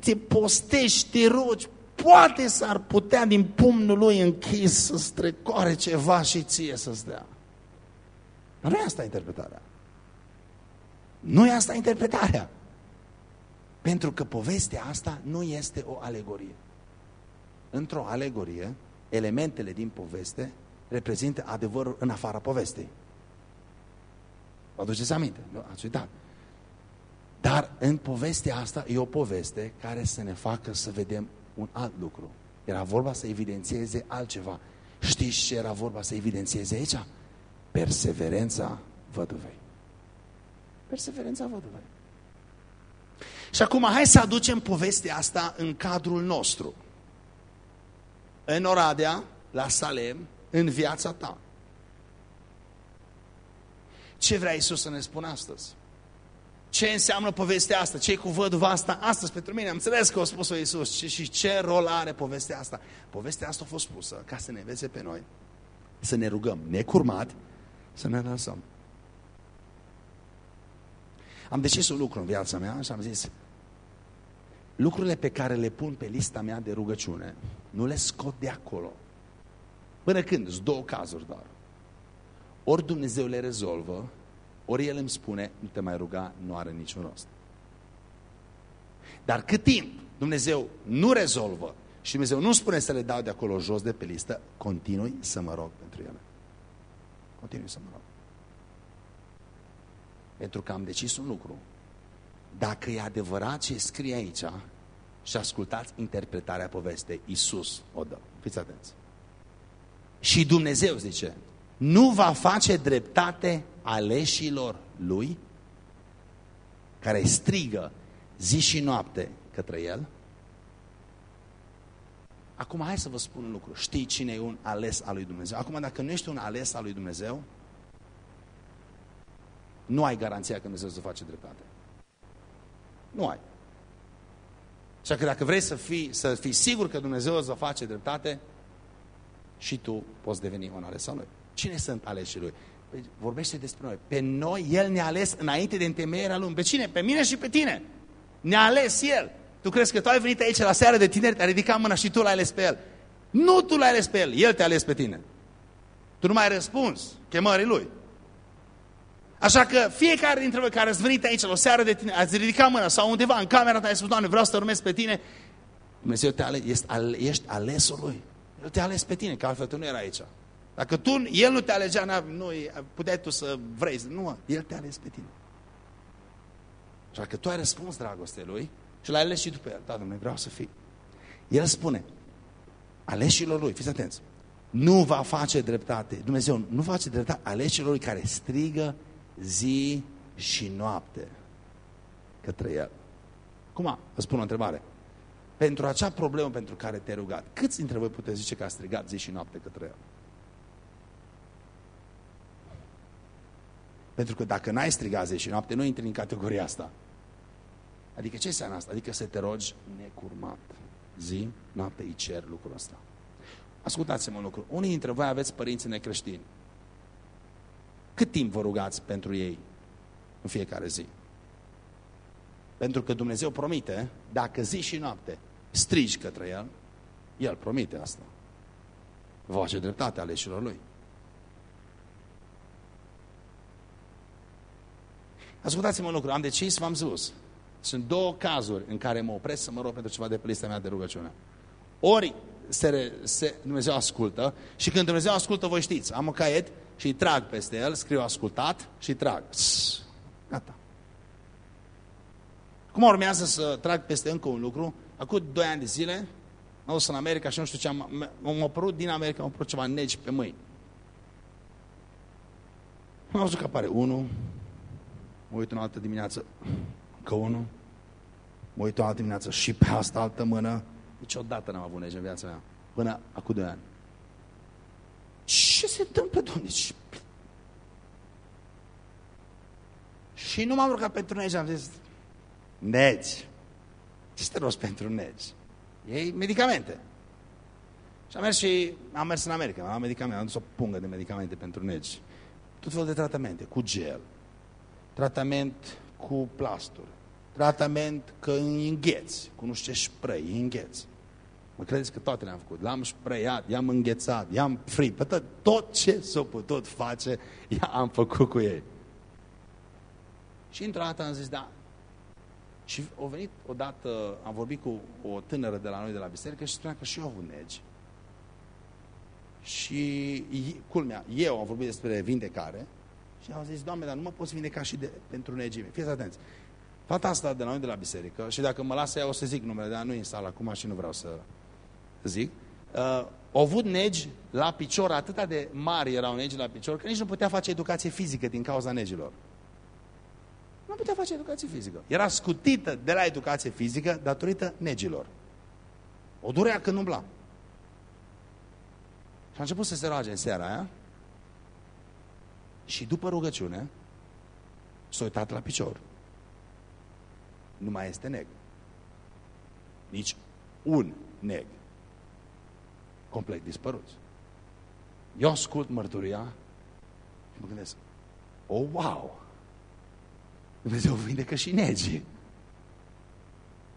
te postești, te rogi, poate s-ar putea din pumnul lui închis să strecoare ceva și ție să-ți dea. Dar nu e asta interpretarea. Nu e asta interpretarea. Pentru că povestea asta nu este o alegorie. Într-o alegorie, elementele din poveste reprezintă adevărul în afara povestei. Vă aduceți aminte? Nu? Ați uitat. Dar în povestea asta e o poveste care să ne facă să vedem un alt lucru. Era vorba să evidențieze altceva. Știți ce era vorba să evidențieze aici? Perseverența văduvei. Perseverența văduvei. Și acum hai să aducem povestea asta în cadrul nostru. În Oradea, la Salem, în viața ta. Ce vrea Isus să ne spună astăzi? Ce înseamnă povestea asta? Ce e cu văduva asta astăzi pentru mine? Am înțeles că a spus-o Iisus. Și, și ce rol are povestea asta? Povestea asta a fost spusă ca să ne învețe pe noi să ne rugăm necurmat, să ne lăsăm. Am decis un lucru în viața mea și am zis lucrurile pe care le pun pe lista mea de rugăciune, nu le scot de acolo. Până când? Sunt două cazuri doar. Ori Dumnezeu le rezolvă, ori El îmi spune, nu te mai ruga, nu are niciun rost. Dar cât timp Dumnezeu nu rezolvă și Dumnezeu nu spune să le dau de acolo jos de pe listă, continui să mă rog pentru ele. Continui să mă rog. Pentru că am decis un lucru. Dacă e adevărat ce scrie aici și ascultați interpretarea povestei, Iisus o dă. Fiți atenți. Și Dumnezeu zice, nu va face dreptate aleșilor lui, care strigă zi și noapte către el. Acum hai să vă spun un lucru. Știi cine e un ales al lui Dumnezeu? Acum dacă nu ești un ales al lui Dumnezeu, nu ai garanția că Dumnezeu să face dreptate. Nu ai. Așa că dacă vrei să fii, să fii sigur că Dumnezeu îți va face dreptate, și tu poți deveni un ales al lui. Cine sunt aleșii lui? Păi vorbește despre noi. Pe noi, El ne-a ales înainte de întemeierea lumii. Pe cine? Pe mine și pe tine. Ne-a ales El. Tu crezi că tu ai venit aici la seară de tineri, te-a ridicat mâna și tu l-ai ales pe El. Nu tu l-ai ales pe El, El te-a ales pe tine. Tu nu mai ai răspuns chemării Lui. Așa că fiecare dintre voi care ați venit aici la o seară de tine, ați ridicat mâna sau undeva în camera ta, ai spus, Doamne, vreau să te urmez pe tine, Dumnezeu te ales, ești, ești alesul Lui. El te-a ales pe tine, că altfel tu nu era aici. Dacă tu, el nu te alegea, nu, puteai tu să vrei. Nu, el te-a ales pe tine. Și dacă tu ai răspuns dragoste lui și l-ai ales și tu pe el, da, domnule, vreau să fii. El spune, aleșilor lui, fiți atenți, nu va face dreptate. Dumnezeu nu face dreptate aleșilor lui care strigă zi și noapte către el. Cum? Vă spun o întrebare pentru acea problemă pentru care te-ai rugat. Câți dintre voi puteți zice că a strigat zi și noapte către El? Pentru că dacă n-ai strigat zi și noapte, nu intri în categoria asta. Adică ce înseamnă asta? Adică să te rogi necurmat. Zi, noapte, îi cer lucrul ăsta. Ascultați-mă un lucru. Unii dintre voi aveți părinți necreștini. Cât timp vă rugați pentru ei în fiecare zi? Pentru că Dumnezeu promite, dacă zi și noapte strigi către El, El promite asta. Va face dreptate aleșilor Lui. Ascultați-mă un lucru, am decis, v-am spus. Sunt două cazuri în care mă opresc să mă rog pentru ceva de pe lista mea de rugăciune. Ori se, se, Dumnezeu ascultă și când Dumnezeu ascultă, voi știți, am un caiet și îi trag peste el, scriu ascultat și îi trag. Gata. Cum urmează să trag peste încă un lucru? Acum doi ani de zile, am dus în America și nu știu ce am... M-am apărut din America, am apărut ceva negi pe mâini. Am văzut că apare unul, mă uit în altă dimineață, încă unul, mă uit în altă dimineață și pe asta altă mână. Niciodată n-am avut negi în viața mea, până acum doi ani. Ce se întâmplă, Doamne? Și nu m-am rugat pentru negi, am zis, negi. Ce te rost pentru negi? Ei medicamente. Și am mers și am mers în America, am medicamente, am dus o pungă de medicamente pentru negi. Tot felul de tratamente, cu gel, tratament cu plasturi, tratament că îi îngheți, cu nu știu ce spray, îi îngheți. Mă credeți că toate le-am făcut. L-am sprayat, i-am înghețat, i-am frit, pe tot, tot ce s-a putut face, am făcut cu ei. Și într-o dată am zis, da. Și au venit odată, am vorbit cu o tânără de la noi de la biserică și spunea că și eu au avut negi. Și, culmea, eu am vorbit despre vindecare și am zis, Doamne, dar nu mă poți vindeca și de, pentru negime. Fiți atenți. Fata asta de la noi de la biserică, și dacă mă lasă ea o să zic numele, dar nu e în sală acum și nu vreau să zic, uh, au avut negi la picior, atâta de mari erau negi la picior, că nici nu putea face educație fizică din cauza negilor. Nu putea face educație fizică. Era scutită de la educație fizică datorită negilor. O durea când umbla. Și a început să se roage în seara aia și după rugăciune s-a uitat la picior. Nu mai este neg. Nici un neg complet dispăruți. Eu ascult mărturia și mă gândesc, oh, wow! Dumnezeu vindecă și negii.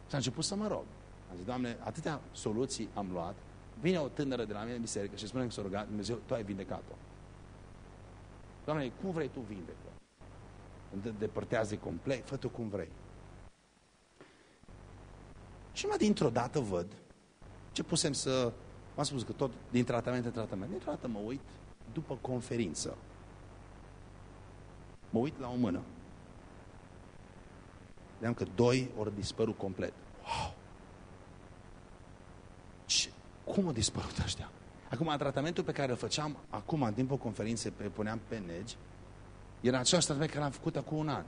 Și a început să mă rog. Am zis, Doamne, atâtea soluții am luat, vine o tânără de la mine în biserică și spune că s-a rugat, Dumnezeu, Tu ai vindecat-o. Doamne, cum vrei Tu vindecă? Depărtează complet, fă Tu cum vrei. Și mai dintr-o dată văd ce pusem să am spus că tot din tratament în tratament. Dintr-o dată mă uit după conferință. Mă uit la o mână. Vedeam că doi ori dispărut complet. Wow! Ce? Cum au dispărut ăștia? Acum, tratamentul pe care îl făceam acum, în timpul conferinței, pe puneam pe negi, era același tratament care l-am făcut acum un an.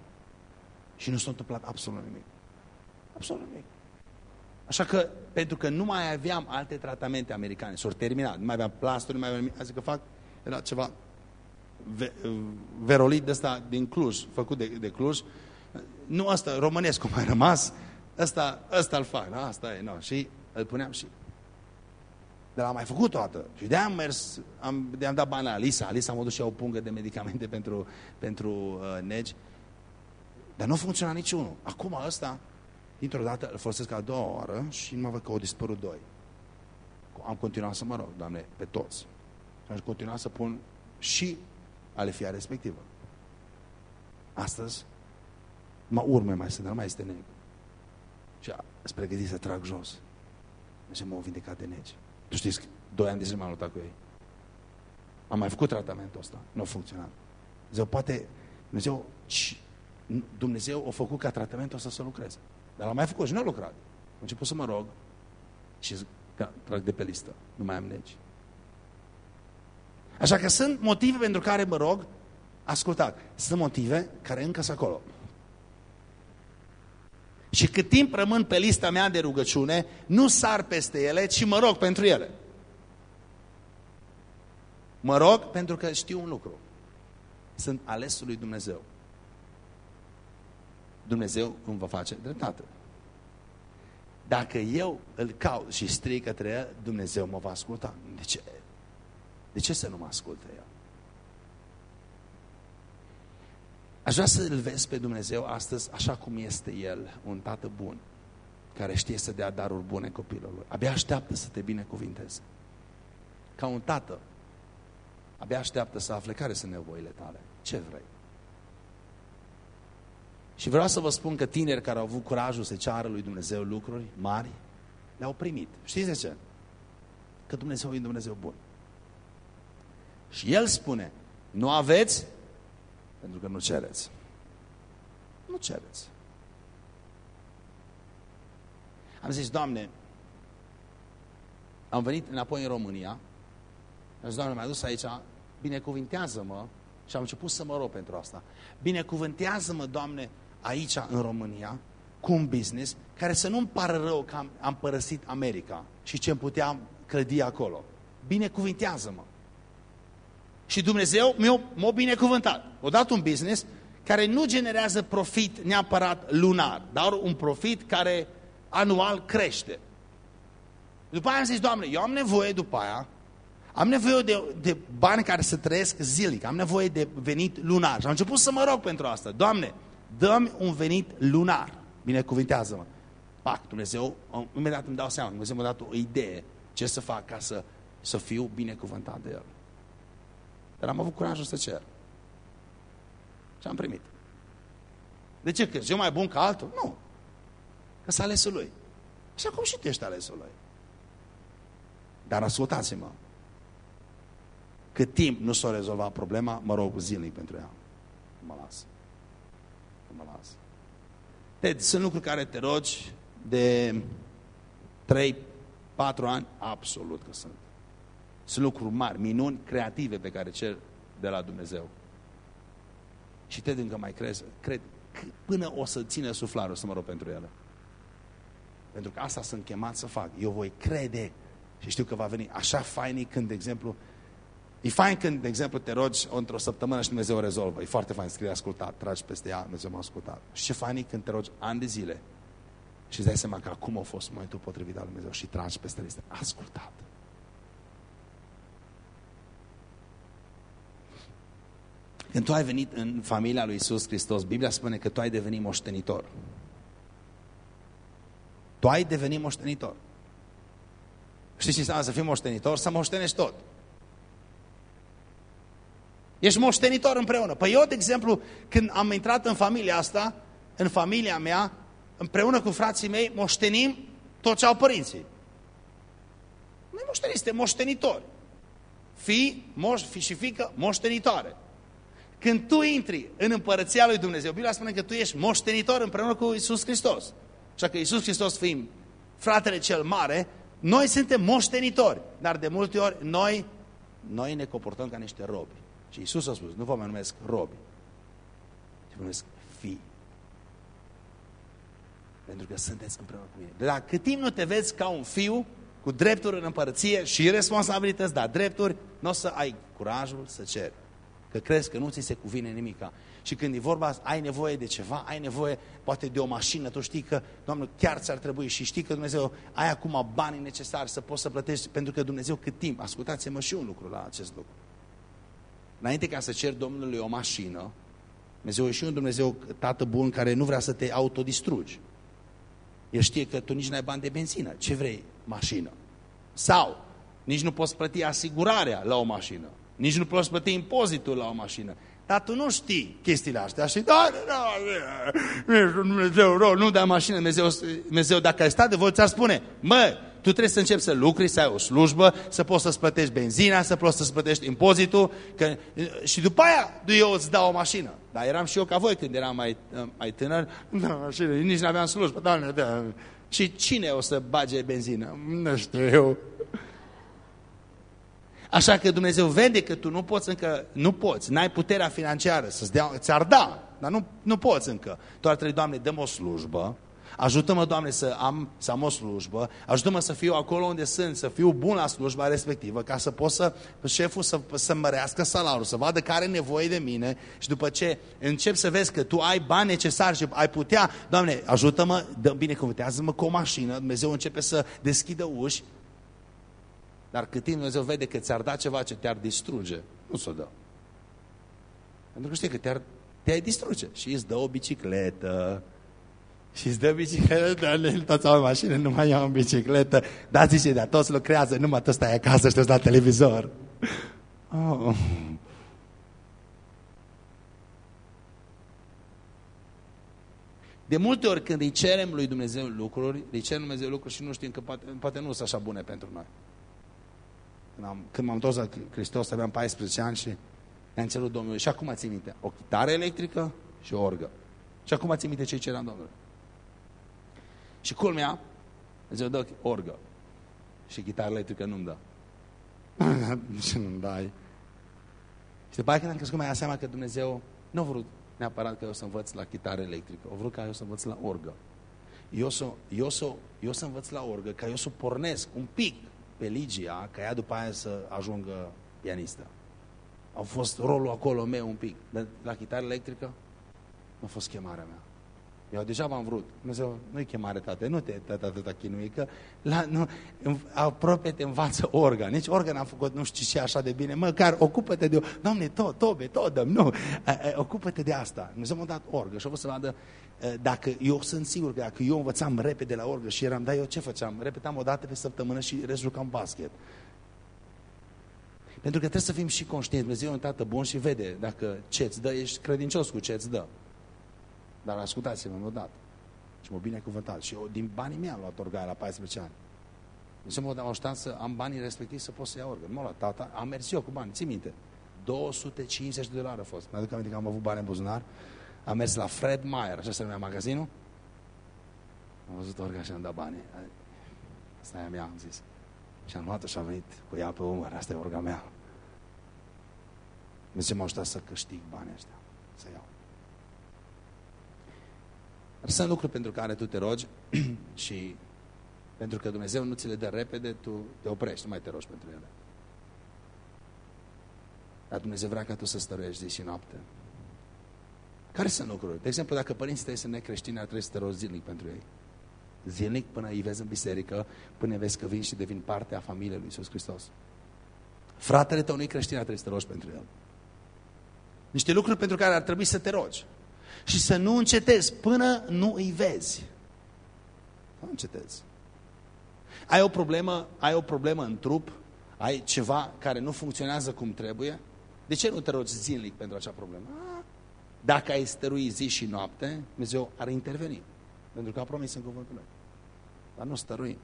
Și nu s-a întâmplat absolut nimic. Absolut nimic. Așa că, pentru că nu mai aveam alte tratamente americane, s-au terminat, nu mai aveam plasturi, nu mai aveam nimic, că fac, era ceva ve, verolit de ăsta din Cluj, făcut de, de Cluj, nu asta, românesc cum mai rămas, ăsta, ăsta îl fac, da? asta e, no. și îl puneam și de la mai făcut toată. Și de-aia am mers, am, de am dat bani la Alisa. Alisa m-a dus și o pungă de medicamente <laughs> pentru, pentru uh, negi. Dar nu funcționa niciunul. Acum ăsta dintr-o dată îl folosesc a doua oară și mă văd că au dispărut doi. Am continuat să mă rog, Doamne, pe toți. Și am continuat să pun și alefia respectivă. Astăzi mă urme mai să, dar nu mai este negru. Și sunt pregătit să trag jos. Și m-au vindecat de negi. Tu știți, doi ani de zile m-am luptat cu ei. Am mai făcut tratamentul ăsta. Nu a funcționat. Dumnezeu poate, Dumnezeu, Dumnezeu a făcut ca tratamentul ăsta să lucreze. Dar l-am mai făcut și nu a lucrat. Am început să mă rog și zic, că trag de pe listă. Nu mai am negi. Așa că sunt motive pentru care mă rog, ascultat, sunt motive care încă sunt acolo. Și cât timp rămân pe lista mea de rugăciune, nu sar peste ele, ci mă rog pentru ele. Mă rog pentru că știu un lucru. Sunt alesul lui Dumnezeu. Dumnezeu îmi va face dreptate. Dacă eu îl caut și strig către el, Dumnezeu mă va asculta. De ce? De ce să nu mă asculte el? Aș vrea să îl vezi pe Dumnezeu astăzi așa cum este El, un tată bun, care știe să dea daruri bune copilului. Abia așteaptă să te binecuvinteze. Ca un tată, abia așteaptă să afle care sunt nevoile tale. Ce vrei? Și vreau să vă spun că tineri care au avut curajul să ceară lui Dumnezeu lucruri mari, le-au primit. Știți de ce? Că Dumnezeu e un Dumnezeu bun. Și El spune, nu aveți pentru că nu cereți. Nu cereți. Am zis, Doamne, am venit înapoi în România, am zis, Doamne, m-ai dus aici, binecuvintează-mă și am început să mă rog pentru asta. Binecuvântează-mă, Doamne, aici în România, cu un business care să nu-mi pară rău că am, am părăsit America și ce-mi puteam clădi acolo. Binecuvintează-mă. Și Dumnezeu m-a binecuvântat. O dat un business care nu generează profit neapărat lunar, dar un profit care anual crește. După aia am zis, Doamne, eu am nevoie după aia, am nevoie de, de bani care să trăiesc zilnic, am nevoie de venit lunar. Și am început să mă rog pentru asta. Doamne, dă-mi un venit lunar. Binecuvintează-mă. Pac, Dumnezeu, imediat îmi dau seama, Dumnezeu mi-a dat o idee ce să fac ca să, să fiu binecuvântat de El. Dar am avut curajul să cer. Și am primit. De ce crezi? Eu mai bun ca altul? Nu. Că s-a alesul lui. Și acum și tu ești alesul lui. Dar ascultați-mă. Cât timp nu s-a rezolvat problema, mă rog zilnic pentru ea. Mă las. Mă las. Te, sunt lucruri care te rogi de 3-4 ani? Absolut că sunt. Sunt lucruri mari, minuni creative pe care cer de la Dumnezeu. Și te încă mai crezi, cred, până o să ține suflarul să mă rog pentru ele. Pentru că asta sunt chemat să fac. Eu voi crede și știu că va veni așa fain când, de exemplu, e fain când, de exemplu, te rogi într-o săptămână și Dumnezeu o rezolvă. E foarte fain, scrie ascultat, tragi peste ea, Dumnezeu m-a ascultat. Și ce fain e când te rogi ani de zile și îți dai seama că acum a fost momentul potrivit al Dumnezeu și tragi peste listă. Ascultat. Când tu ai venit în familia lui Isus Hristos, Biblia spune că tu ai devenit moștenitor. Tu ai devenit moștenitor. Știi ce înseamnă să fii moștenitor? Să moștenești tot. Ești moștenitor împreună. Păi eu, de exemplu, când am intrat în familia asta, în familia mea, împreună cu frații mei, moștenim tot ce au părinții. Nu moșteniți, suntem moștenitori. Fii, moș, fi și fică, moștenitoare. Când tu intri în împărăția lui Dumnezeu, Biblia spune că tu ești moștenitor împreună cu Isus Hristos. Așa că Isus Hristos fiind fratele cel mare, noi suntem moștenitori. Dar de multe ori noi, noi ne comportăm ca niște robi. Și Isus a spus, nu vă mai numesc robi, ci vă numesc fii. Pentru că sunteți împreună cu mine. De la cât timp nu te vezi ca un fiu, cu drepturi în împărăție și responsabilități, dar drepturi, nu o să ai curajul să ceri că crezi că nu ți se cuvine nimica. Și când e vorba, ai nevoie de ceva, ai nevoie poate de o mașină, tu știi că, Doamne, chiar ți-ar trebui și știi că Dumnezeu ai acum banii necesari să poți să plătești, pentru că Dumnezeu cât timp, ascultați-mă și un lucru la acest lucru. Înainte ca să cer Domnului o mașină, Dumnezeu e și un Dumnezeu tată bun care nu vrea să te autodistrugi. El știe că tu nici n-ai bani de benzină. Ce vrei? Mașină. Sau nici nu poți plăti asigurarea la o mașină. Nici nu poți plăti impozitul la o mașină. Dar tu nu știi chestiile astea și da, da, da, Dumnezeu rău, nu da mașină, Dumnezeu, Dumnezeu dacă ai stat de voi, ți-ar spune, mă, tu trebuie să începi să lucri, să ai o slujbă, să poți să-ți plătești benzina, să poți să-ți plătești impozitul că, și după aia eu îți dau o mașină. Dar eram și eu ca voi când eram mai, mai tânăr, da, mașină, nici nu aveam slujbă, doamne, da. Și cine o să bage benzină? Nu știu eu. Așa că Dumnezeu vede că tu nu poți încă, nu poți, n-ai puterea financiară să-ți dea, ți-ar da, dar nu, nu poți încă. Tu ar trebui, Doamne, dăm o slujbă, Ajută-mă, Doamne, să am, să am o slujbă, ajută-mă să fiu acolo unde sunt, să fiu bun la slujba respectivă, ca să pot să, șeful să, să mărească salariul, să vadă care are nevoie de mine și după ce încep să vezi că tu ai bani necesari și ai putea, Doamne, ajută-mă, binecuvântează-mă cu o mașină, Dumnezeu începe să deschidă uși, dar cât timp Dumnezeu vede că ți-ar da ceva ce te-ar distruge, nu s-o dă. Pentru că știi că te-ar te-ai distruge. Și îți dă o bicicletă. Și îți dă bicicletă, <laughs> dar toți au mașină, nu mai iau o bicicletă. Da, zice, dar toți lucrează, numai tu stai acasă și te la televizor. Oh. De multe ori când îi cerem lui Dumnezeu lucruri, îi cerem lui Dumnezeu lucruri și nu știm că poate, poate nu sunt așa bune pentru noi. Când m-am întors la Hristos, aveam 14 ani și ne-am cerut Domnului. Și acum ții minte, o chitară electrică și o orgă. Și acum ții minte ce ceream Domnului. Și culmea, Dumnezeu dă orgă. Și chitară electrică nu-mi dă. <laughs> Ce nu-mi dai? Și după aceea când am crescut, mai seama că Dumnezeu nu a vrut neapărat că eu să învăț la chitară electrică. A vrut ca eu să învăț la orgă. Eu să, eu, să, eu să învăț la orgă, ca eu să pornesc un pic pe Ligia, ca ea după aia să ajungă pianistă. A fost rolul acolo meu un pic. Dar la chitară electrică nu a fost chemarea mea. Eu deja v-am vrut. Dumnezeu, nu-i chemare, tate, nu te tata, tata chinui, că la, nu, aproape te învață organ. Nici organ am făcut nu știu ce așa de bine. Măcar ocupă-te de... Doamne, tot, tobe, tot dăm, nu. Ocupă-te de asta. Dumnezeu m-a dat orgă și a vrut să vadă dacă eu sunt sigur că dacă eu învățam repede la orgă și eram, da, eu ce făceam? Repetam o dată pe săptămână și rejucam basket. Pentru că trebuie să fim și conștienți. Dumnezeu e un tată bun și vede dacă ce îți dă, ești credincios cu ce îți dă. Dar ascultați-mă, m-a dat. Și m-a binecuvântat. Și eu din banii mei am luat orgaia la 14 ani. Dumnezeu m-a ajutat să am banii respectivi să pot să iau organ. M-a luat tata, am mers eu cu bani, ții minte. 250 de dolari a fost. Mă aduc aminte că am avut bani în buzunar. Am mers la Fred Meyer, așa se numea magazinul. Am văzut orga și am dat banii. Asta e a mea, am zis. Și am luat-o și am venit cu ea pe umăr. Asta e orga mea. Dumnezeu m-a ajutat să câștig banii ăștia, să iau. Dar sunt lucruri pentru care tu te rogi <clears throat> și pentru că Dumnezeu nu ți le dă repede, tu te oprești, nu mai te rogi pentru ele. Dar Dumnezeu vrea ca tu să stăruiești zi și noapte. Care sunt lucruri? De exemplu, dacă părinții tăi sunt necreștini, ar trebui să te rogi zilnic pentru ei. Zilnic până îi vezi în biserică, până vezi că vin și devin parte a familiei lui Iisus Hristos. Fratele tău nu-i creștin, ar trebui să te rogi pentru el. Niște lucruri pentru care ar trebui să te rogi. Și să nu încetezi până nu îi vezi. Nu încetezi. Ai o problemă, ai o problemă în trup, ai ceva care nu funcționează cum trebuie, de ce nu te rogi zilnic pentru acea problemă? Dacă ai stărui zi și noapte, Dumnezeu ar interveni. Pentru că a promis în cuvântul lui. Dar nu stăruim.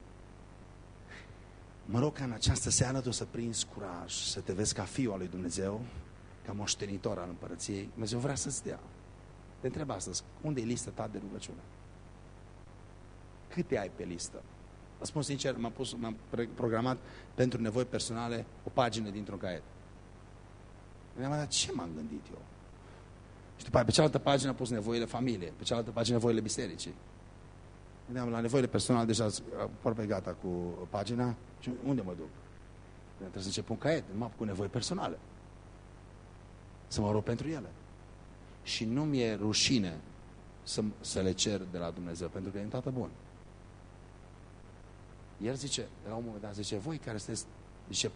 Mă rog ca în această seară tu să prinzi curaj, să te vezi ca fiul al lui Dumnezeu ca moștenitor al împărăției, Dumnezeu vrea să-ți dea. Te întreb astăzi, unde e lista ta de rugăciune? Câte ai pe listă? Vă spun sincer, m-am pus, m-am programat pentru nevoi personale o pagină dintr-un caiet. Mi-am dat, ce m-am gândit eu? Și după aia, pe cealaltă pagină am pus nevoile familiei, pe cealaltă pagină nevoile bisericii. Gândeam la nevoile personale, deja aproape gata cu pagina. Și unde mă duc? Trebuie să încep un caiet, map cu nevoi personale să mă rog pentru ele. Și nu mi-e rușine să, să le cer de la Dumnezeu, pentru că e un tată bun. El zice, la un moment dat, zice, voi care sunteți, zice,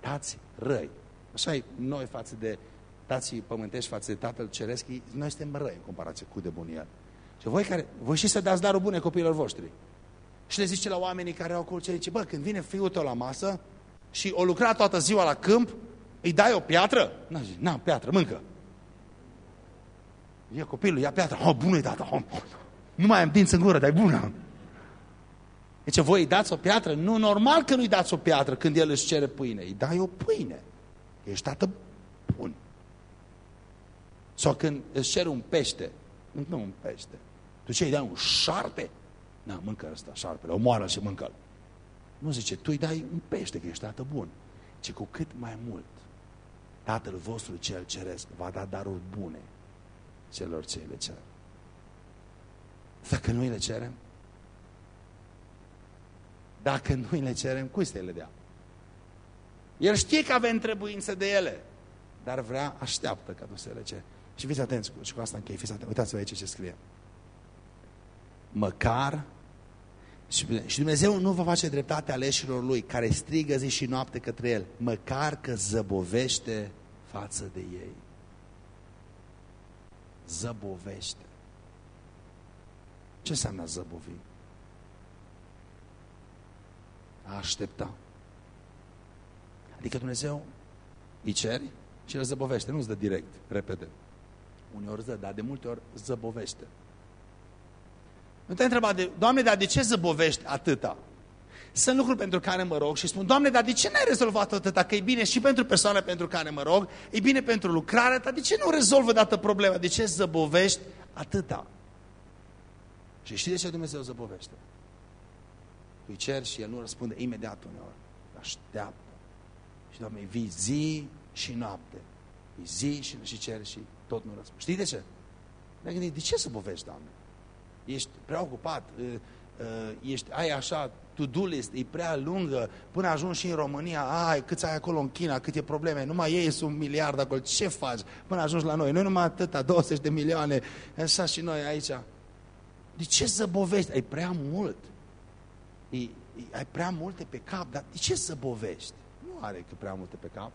tați răi. Așa e noi față de tații pământești, față de Tatăl Ceresc, noi suntem răi în comparație cu de bun el. Și voi, care, voi și să dați darul bune copiilor voștri. Și le zice la oamenii care au acolo, zice, bă, când vine fiul tău la masă și o lucra toată ziua la câmp, îi dai o piatră? Nu, n-am piatră, mâncă. Ia copilul, ia piatră. Oh, bună e tata. Oh, nu mai am dinți în gură, dar e bună. Deci voi îi dați o piatră? Nu, normal că nu îi dați o piatră când el își cere pâine. Îi dai o pâine. Ești tată bun. Sau când își cere un pește. Nu un pește. Tu ce îi dai un șarpe? Na, mâncă ăsta, șarpele, omoară și mâncă -l. Nu zice, tu îi dai un pește, că ești tată bun. Ci cu cât mai mult Tatăl vostru cel ceresc va da daruri bune celor ce le cer. Dacă noi le cerem, Dacă noi le cerem, cui să le dea? El știe că avem trebuință de ele, dar vrea, așteaptă ca tu să le ceri. Și fiți atenți, și cu asta închei, fiți atenți, uitați-vă aici ce scrie. Măcar și Dumnezeu nu va face dreptate aleșilor Lui, care strigă zi și noapte către El, măcar că zăbovește față de ei. Zăbovește. Ce înseamnă zăbovi? A aștepta. Adică Dumnezeu îi ceri și el zăbovește, nu-ți dă direct, repede. Uneori dă, dar de multe ori zăbovește. Nu te întrebat, de, Doamne, dar de ce zăbovești atâta? Sunt lucruri pentru care mă rog și spun, Doamne, dar de ce n-ai rezolvat atâta? Că e bine și pentru persoana pentru care mă rog, e bine pentru lucrarea ta, de ce nu rezolvă dată problema? De ce zăbovești atâta? Și știi de ce Dumnezeu zăbovește? Îi cer și El nu răspunde imediat uneori. Așteaptă. Și Doamne, vii zi și noapte. Vii zi și, și cer și tot nu răspunde. Știi de ce? Ne gândit, de ce zăbovești, Doamne? ești preocupat, ești, ai așa, to-do list, e prea lungă, până ajungi și în România, ai, câți ai acolo în China, câte probleme, numai ei sunt un miliard acolo, ce faci până ajungi la noi? Noi numai atâta, 20 de milioane, așa și noi aici. De ce zăbovești? Ai prea mult. E, e, ai prea multe pe cap, dar de ce zăbovești? Nu are că prea multe pe cap.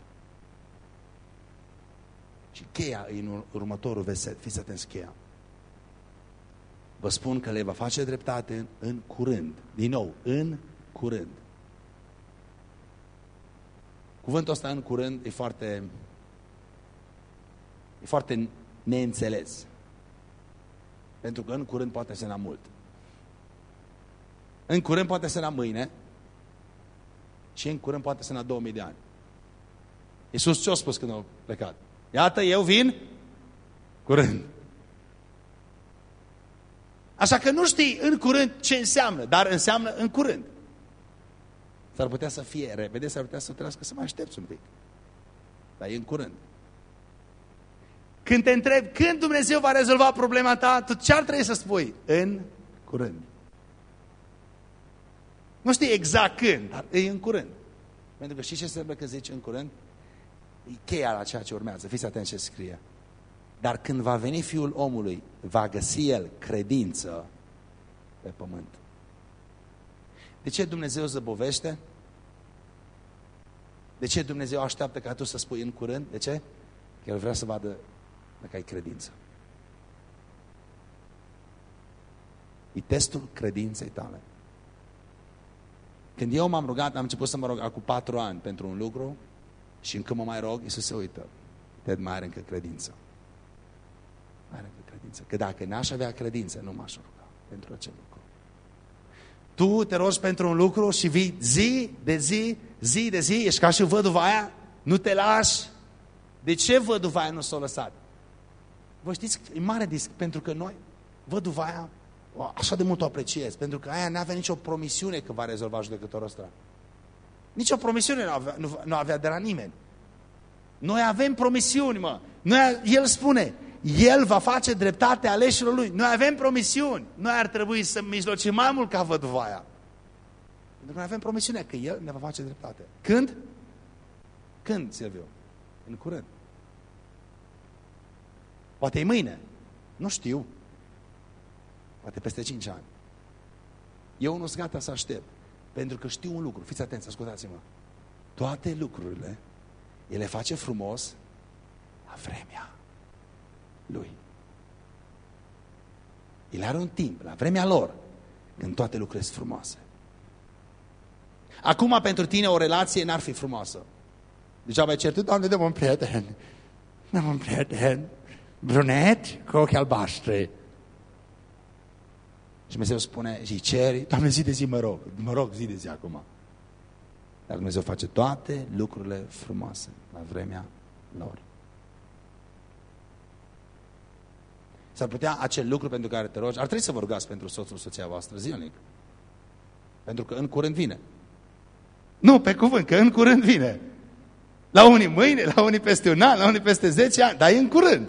Și cheia în următorul verset, fiți atenți cheia. Vă spun că le va face dreptate în, în curând. Din nou, în curând. Cuvântul ăsta în curând e foarte, e foarte neînțeles. Pentru că în curând poate să mult. În curând poate să mâine și în curând poate să 2000 de ani. Iisus ce-a spus când a plecat? Iată, eu vin curând. Așa că nu știi în curând ce înseamnă, dar înseamnă în curând. S-ar putea să fie repede, s-ar putea să trească să mai aștepți un pic. Dar e în curând. Când te întrebi când Dumnezeu va rezolva problema ta, tu ce ar trebui să spui? În curând. Nu știi exact când, dar e în curând. Pentru că știi ce înseamnă că zici în curând? E cheia la ceea ce urmează. Fiți atenți ce scrie. Dar când va veni Fiul omului, va găsi El credință pe pământ. De ce Dumnezeu zăbovește? De ce Dumnezeu așteaptă ca tu să spui în curând? De ce? Că El vrea să vadă dacă ai credință. E testul credinței tale. Când eu m-am rugat, am început să mă rog acum patru ani pentru un lucru și încă mă mai rog, Iisus se uită. Ted mai are încă credință. Mai are încă credință. Că dacă n-aș avea credință, nu m-aș ruga pentru acel lucru. Tu te rogi pentru un lucru și vii zi de zi, zi de zi, ești ca și văduva aia, nu te lași. De ce văduva aia nu s-a lăsat? Vă știți, e mare disc, pentru că noi, văduva aia, așa de mult o apreciez, pentru că aia n-avea nicio promisiune că va rezolva judecătorul ăsta. Nici o promisiune nu avea, nu, nu avea de la nimeni. Noi avem promisiuni, mă. Noi, el spune, el va face dreptate aleșilor lui. Noi avem promisiuni. Noi ar trebui să mijlocim mai mult ca văduvaia. Pentru că noi avem promisiunea că El ne va face dreptate. Când? Când, Silviu? În curând. Poate e mâine. Nu știu. Poate peste 5 ani. Eu nu sunt gata să aștept. Pentru că știu un lucru. Fiți atenți, ascultați-mă. Toate lucrurile, El le face frumos la vremea Lui. El are un timp, la vremea lor, când toate lucrurile sunt frumoase. Acum, pentru tine, o relație n-ar fi frumoasă. Degeaba ai certut, Doamne, dă un prieten. Dă un prieten brunet cu ochi albastri. Și Dumnezeu spune, și ceri, Doamne, zi de zi mă rog, mă rog zi de zi acum. Dar Dumnezeu face toate lucrurile frumoase la vremea lor. S-ar putea acel lucru pentru care te rogi, ar trebui să vă rugați pentru soțul, soția voastră zilnic. Pentru că în curând vine. Nu, pe cuvânt, că în curând vine. La unii mâine, la unii peste un an, la unii peste 10 ani, dar e în curând.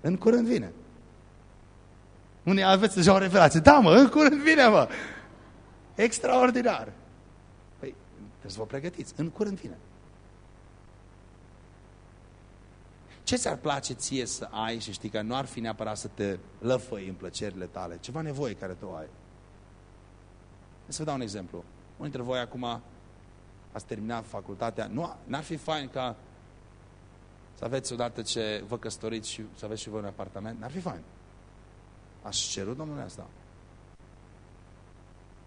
În curând vine. Unii aveți deja o revelație. Da, mă, în curând vine, mă. Extraordinar! Păi, trebuie să vă pregătiți. În curând vine. Ce ți-ar place ție să ai și știi că nu ar fi neapărat să te lăfăi în plăcerile tale? Ceva nevoie care tu ai. Să vă dau un exemplu. Unul dintre voi acum ați terminat facultatea. Nu, n-ar fi fain ca să aveți odată ce vă căsătoriți și să aveți și voi un apartament? N-ar fi fain. Aș cerut, domnule, asta.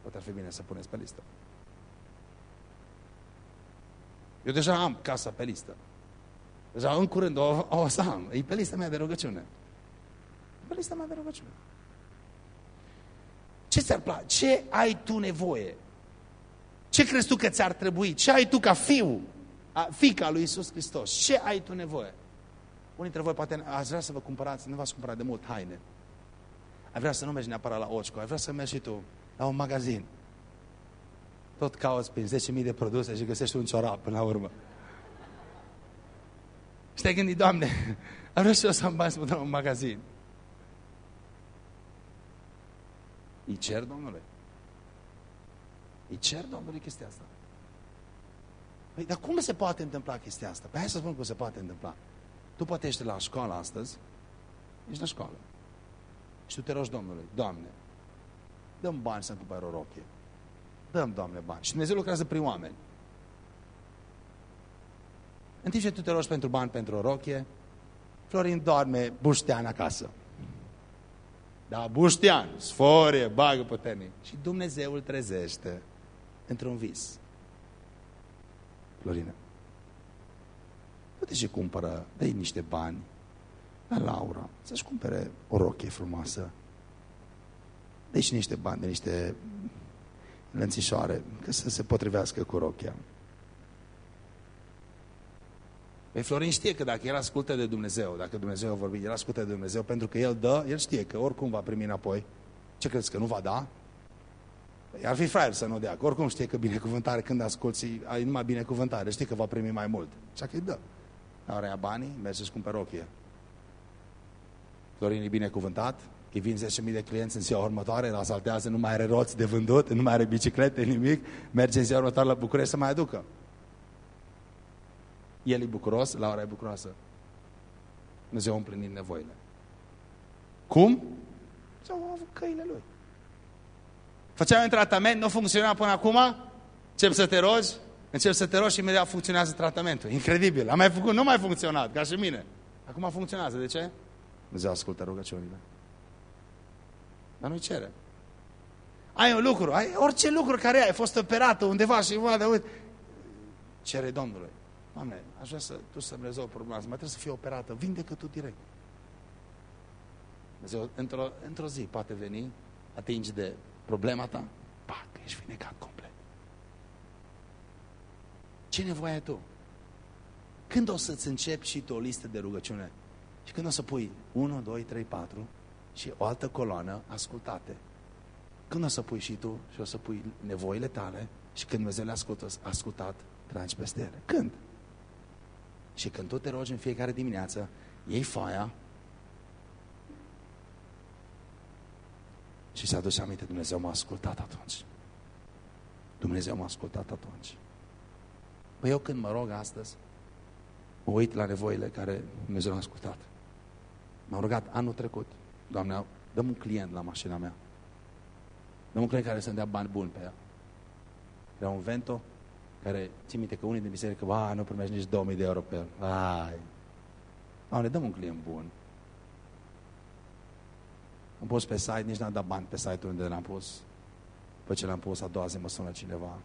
Poate ar fi bine să puneți pe listă. Eu deja am casa pe listă. Deja în curând o, o să am. E pe lista mea de rugăciune. Pe lista mea de rugăciune. Ce ți-ar place? Ce ai tu nevoie? Ce crezi tu că ți-ar trebui? Ce ai tu ca fiu, a, fica lui Isus Hristos? Ce ai tu nevoie? Unii dintre voi poate ați vrea să vă cumpărați, nu v-ați cumpărat de mult haine. Ai vrea să nu mergi neapărat la Oșco, ai vrea să mergi și tu la un magazin. Tot cauți prin 10.000 de produse și găsești un ciorap până la urmă. Și te-ai gândit, Doamne, am vrea și eu să am bani să mă dau un magazin. Îi cer, Domnule? Îi cer, Domnule, chestia asta? Păi, dar cum se poate întâmpla chestia asta? Păi hai să spun cum se poate întâmpla. Tu poate ești la școală astăzi, ești la școală. Și tu te rogi Domnului, Doamne, dăm bani să-mi cumpăr o rochie. Dăm, Doamne, bani. Și Dumnezeu lucrează prin oameni. În timp ce tu te rogi pentru bani pentru o rochie, Florin doarme buștean acasă. Da, buștean, sforie, bagă puternic. Și Dumnezeu îl trezește într-un vis. Florina, du-te și cumpără, dă niște bani la Laura să-și cumpere o rochie frumoasă. dă și niște bani de niște lănțișoare, că să se potrivească cu rochia. Păi Florin știe că dacă el ascultă de Dumnezeu, dacă Dumnezeu a vorbit, el ascultă de Dumnezeu, pentru că el dă, el știe că oricum va primi înapoi. Ce crezi, că nu va da? Păi ar fi fraier să nu dea, că oricum știe că binecuvântare, când asculti, ai numai binecuvântare, știi că va primi mai mult. Așa că îi dă. Dar ia banii, merge să-și cumpere rochie. Florin e binecuvântat, îi vin 10.000 de clienți în ziua următoare, la saltează, nu mai are roți de vândut, nu mai are biciclete, nimic, merge în ziua următoare la București să mai aducă. El e bucuros, Laura e bucuroasă. Dumnezeu a împlinit nevoile. Cum? Sau au avut căile lui. Făceam un tratament, nu funcționa până acum, încep să te rogi, încep să te rogi și imediat funcționează tratamentul. Incredibil. Am mai făcut, nu mai funcționat, ca și mine. Acum funcționează. De ce? Dumnezeu ascultă rugăciunile. Dar nu-i cere. Ai un lucru, ai orice lucru care ai, ai fost operată undeva și de uite, cere Domnului. Doamne, aș vrea să, tu să-mi rezolvi problema asta, mai trebuie să fie operată, vindecă tu direct. Dumnezeu, într-o într, zi poate veni, atingi de problema ta, pac, ești vindecat complet. Ce nevoie ai tu? Când o să-ți începi și tu o listă de rugăciune? Și când o să pui 1, 2, 3, 4 și o altă coloană, ascultate. Când o să pui și tu și o să pui nevoile tale și când Dumnezeu le-a ascultat, tragi peste ele. Când? Și când tu te rogi în fiecare dimineață, iei foaia și se aduce aminte, Dumnezeu m-a ascultat atunci. Dumnezeu m-a ascultat atunci. Păi eu când mă rog astăzi, mă uit la nevoile care Dumnezeu a ascultat. M-am rugat anul trecut, Doamne, dăm un client la mașina mea. Dăm un client care să-mi dea bani buni pe ea. Era un Vento care, ții minte că unii din biserică, va, nu primești nici 2000 de euro pe el. Vai. ne dăm un client bun. Am pus pe site, nici n-am dat bani pe site-ul unde l-am pus. După ce l-am pus, a doua zi mă sună cineva.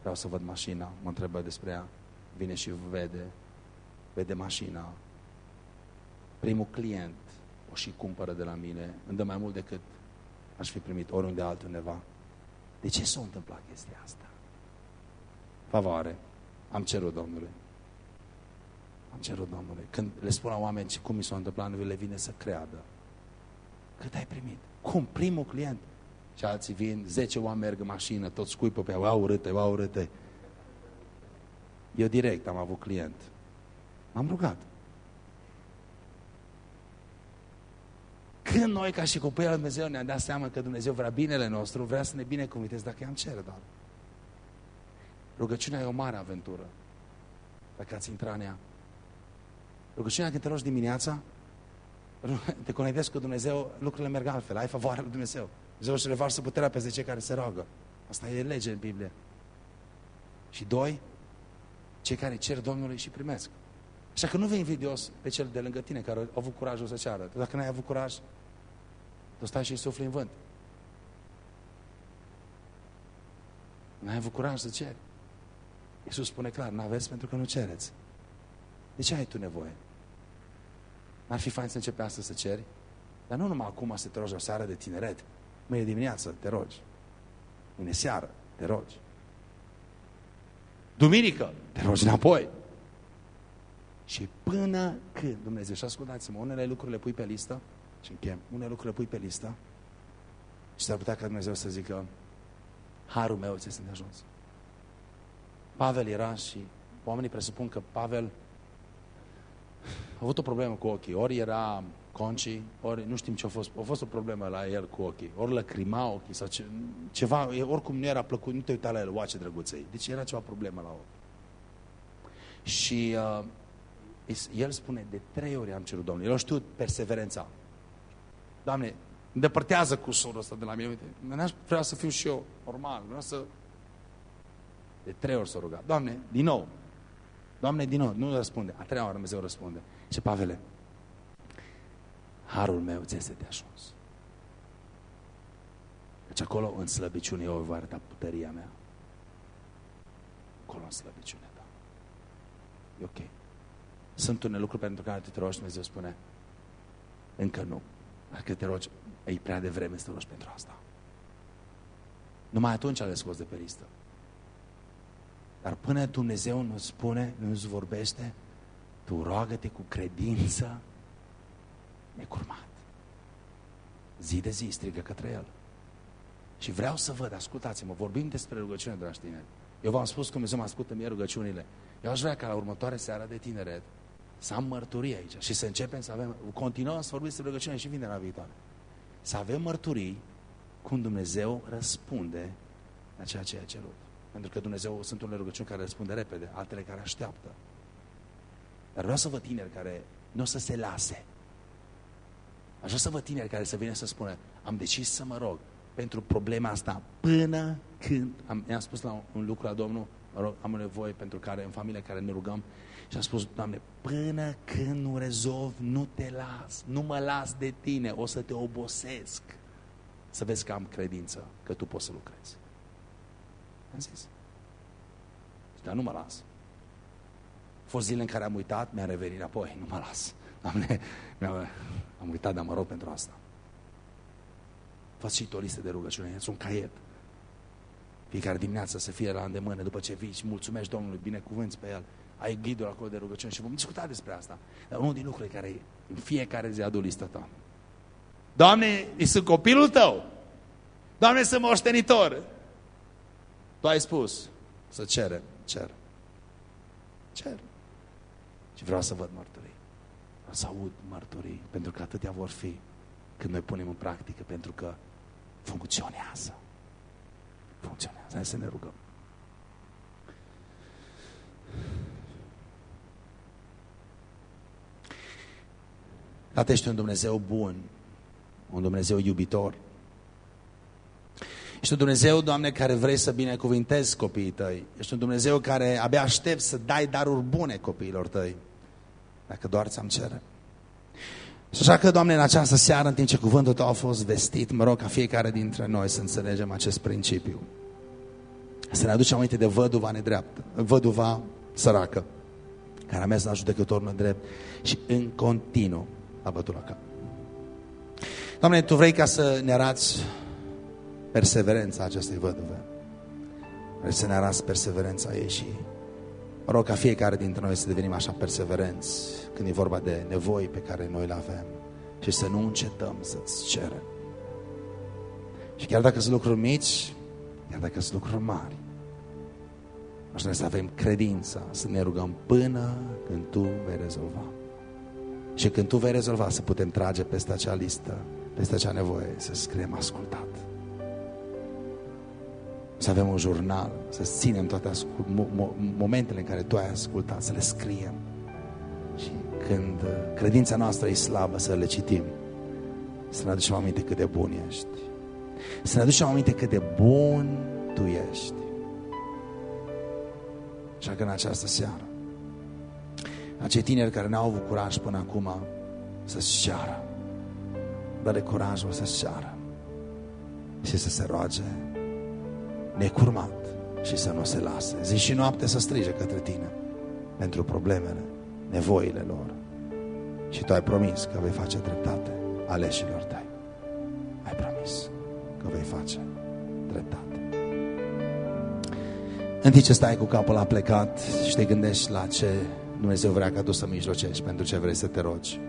Vreau să văd mașina, mă întrebă despre ea. Vine și vede, vede mașina. Primul client o și cumpără de la mine, îmi dă mai mult decât aș fi primit oriunde altundeva. De ce s-a întâmplat chestia asta? Favoare. Am cerut Domnului. Am cerut Domnului. Când le spun la oameni ce cum mi s-a întâmplat, nu le vine să creadă. Cât ai primit? Cum? Primul client. Și alții vin, 10 oameni merg în mașină, toți scuipă pe ea, wow, urâte, wow, urâte. Eu direct am avut client. M-am rugat. Când când noi, ca și copiii lui Dumnezeu, ne-am dat seama că Dumnezeu vrea binele nostru, vrea să ne binecuvânteze dacă i-am cere, doar. Rugăciunea e o mare aventură. Dacă ați intrat în ea. Rugăciunea când te rogi dimineața, te conectezi cu Dumnezeu, lucrurile merg altfel, ai favoarea lui Dumnezeu. Dumnezeu își revarsă puterea peste cei care se roagă. Asta e lege în Biblie. Și doi, cei care cer Domnului și primesc. Așa că nu vei invidios pe cel de lângă tine care a avut curajul să ceară. Dacă n-ai avut curaj, tu stai și îi sufli în vânt. N-ai avut curaj să ceri. Iisus spune clar, n-aveți pentru că nu cereți. De ce ai tu nevoie? N-ar fi fain să începi astăzi să ceri? Dar nu numai acum să te rogi o seară de tineret. Mâine dimineață te rogi. Mâine seară te rogi. Duminică te rogi înapoi. Și până când Dumnezeu, și ascultați-mă, unele lucruri le pui pe listă, și închem, unele lucruri le pui pe listă, și s-ar putea ca Dumnezeu să zică, harul meu ți sunt de ajuns. Pavel era și oamenii presupun că Pavel a avut o problemă cu ochii. Ori era conci, ori nu știm ce a fost. A fost o problemă la el cu ochii. Ori lăcrima ochii sau ce, ceva, oricum nu era plăcut, nu te uita la el, oace drăguței. Deci era ceva problemă la ochi. Și uh, el spune, de trei ori am cerut Domnului. El a știut perseverența. Doamne, îndepărtează cursorul ăsta de la mine. Uite, n-aș vrea să fiu și eu normal. Vreau să... De trei ori s-a rugat. Doamne, din nou. Doamne, din nou. Nu răspunde. A treia oară Dumnezeu răspunde. Ce Pavele, harul meu ți este de ajuns. Deci acolo, în slăbiciune, eu voi arăta puteria mea. Acolo, în slăbiciune, da. E ok. Sunt unele lucruri pentru care te rogi, Dumnezeu spune, încă nu. Dacă te rogi, e prea devreme să te rogi pentru asta. Numai atunci le scos de pe listă. Dar până Dumnezeu nu spune, nu-ți vorbește, tu roagă-te cu credință necurmat. Zi de zi strigă către El. Și vreau să văd, ascultați-mă, vorbim despre rugăciune, dragi tineri. Eu v-am spus că Dumnezeu mă ascultă mie rugăciunile. Eu aș vrea ca la următoarea seară de tineret să am mărturii aici și să începem să avem, continuăm să vorbim despre rugăciune și vinerea viitoare. Să avem mărturii cum Dumnezeu răspunde la ceea ce a cerut. Pentru că Dumnezeu sunt unele rugăciuni care răspunde repede, altele care așteaptă. Dar vreau să văd tineri care nu o să se lase. Aș vrea să văd tineri care să vină să spună, am decis să mă rog pentru problema asta până când, am, am spus la un lucru la Domnul, mă rog, am o nevoie pentru care, în familie care ne rugăm, și am spus, Doamne, până când nu rezolv, nu te las, nu mă las de tine, o să te obosesc. Să vezi că am credință că tu poți să lucrezi. Am zis. Dar nu mă las. Au fost zile în care am uitat, mi-am revenit apoi, nu mă las. Doamne, am uitat, dar mă rog pentru asta. Fați și o listă de rugăciune, este un caiet. Fiecare dimineață să fie la îndemână după ce vii și mulțumești Domnului, binecuvânți pe El ai ghidul acolo de rugăciune și vom discuta despre asta. Dar unul din lucrurile care în fiecare zi adu lista ta. Doamne, sunt copilul tău. Doamne, sunt moștenitor. Tu ai spus să cere, cer. Cer. Și vreau să văd mărturii. Vreau să aud mărturii, pentru că atâtea vor fi când noi punem în practică, pentru că funcționează. Funcționează. Hai să ne rugăm. Tată, ești un Dumnezeu bun, un Dumnezeu iubitor. Ești un Dumnezeu, Doamne, care vrei să binecuvintezi copiii tăi. Ești un Dumnezeu care abia aștept să dai daruri bune copiilor tăi. Dacă doar ți-am cere. Și așa că, Doamne, în această seară, în timp ce cuvântul Tău a fost vestit, mă rog ca fiecare dintre noi să înțelegem acest principiu. Să ne aducem aminte de văduva nedreaptă, văduva săracă, care a mers la judecătorul nedrept și în continuu a bătut la cap. Doamne, Tu vrei ca să ne arăți perseverența acestei văduve. Vreți să ne arăți perseverența ei și mă rog ca fiecare dintre noi să devenim așa perseverenți când e vorba de nevoi pe care noi le avem și să nu încetăm să-ți cerem. Și chiar dacă sunt lucruri mici, chiar dacă sunt lucruri mari, aș vrea să avem credința, să ne rugăm până când Tu vei rezolva. Și când Tu vei rezolva să putem trage peste acea listă peste acea nevoie să scriem ascultat. Să avem un jurnal, să ținem toate momentele în care tu ai ascultat, să le scriem. Și când credința noastră e slabă, să le citim. Să ne aducem aminte cât de bun ești. Să ne aducem aminte cât de bun tu ești. Așa că în această seară, acei tineri care n-au avut curaj până acum să-și ceară, dă-le curajul să-și ceară și să se roage necurmat și să nu se lase. Zi și noapte să strige către tine pentru problemele, nevoile lor. Și tu ai promis că vei face dreptate aleșilor tăi. Ai promis că vei face dreptate. În timp ce stai cu capul la plecat și te gândești la ce Dumnezeu vrea ca tu să mijlocești, pentru ce vrei să te rogi.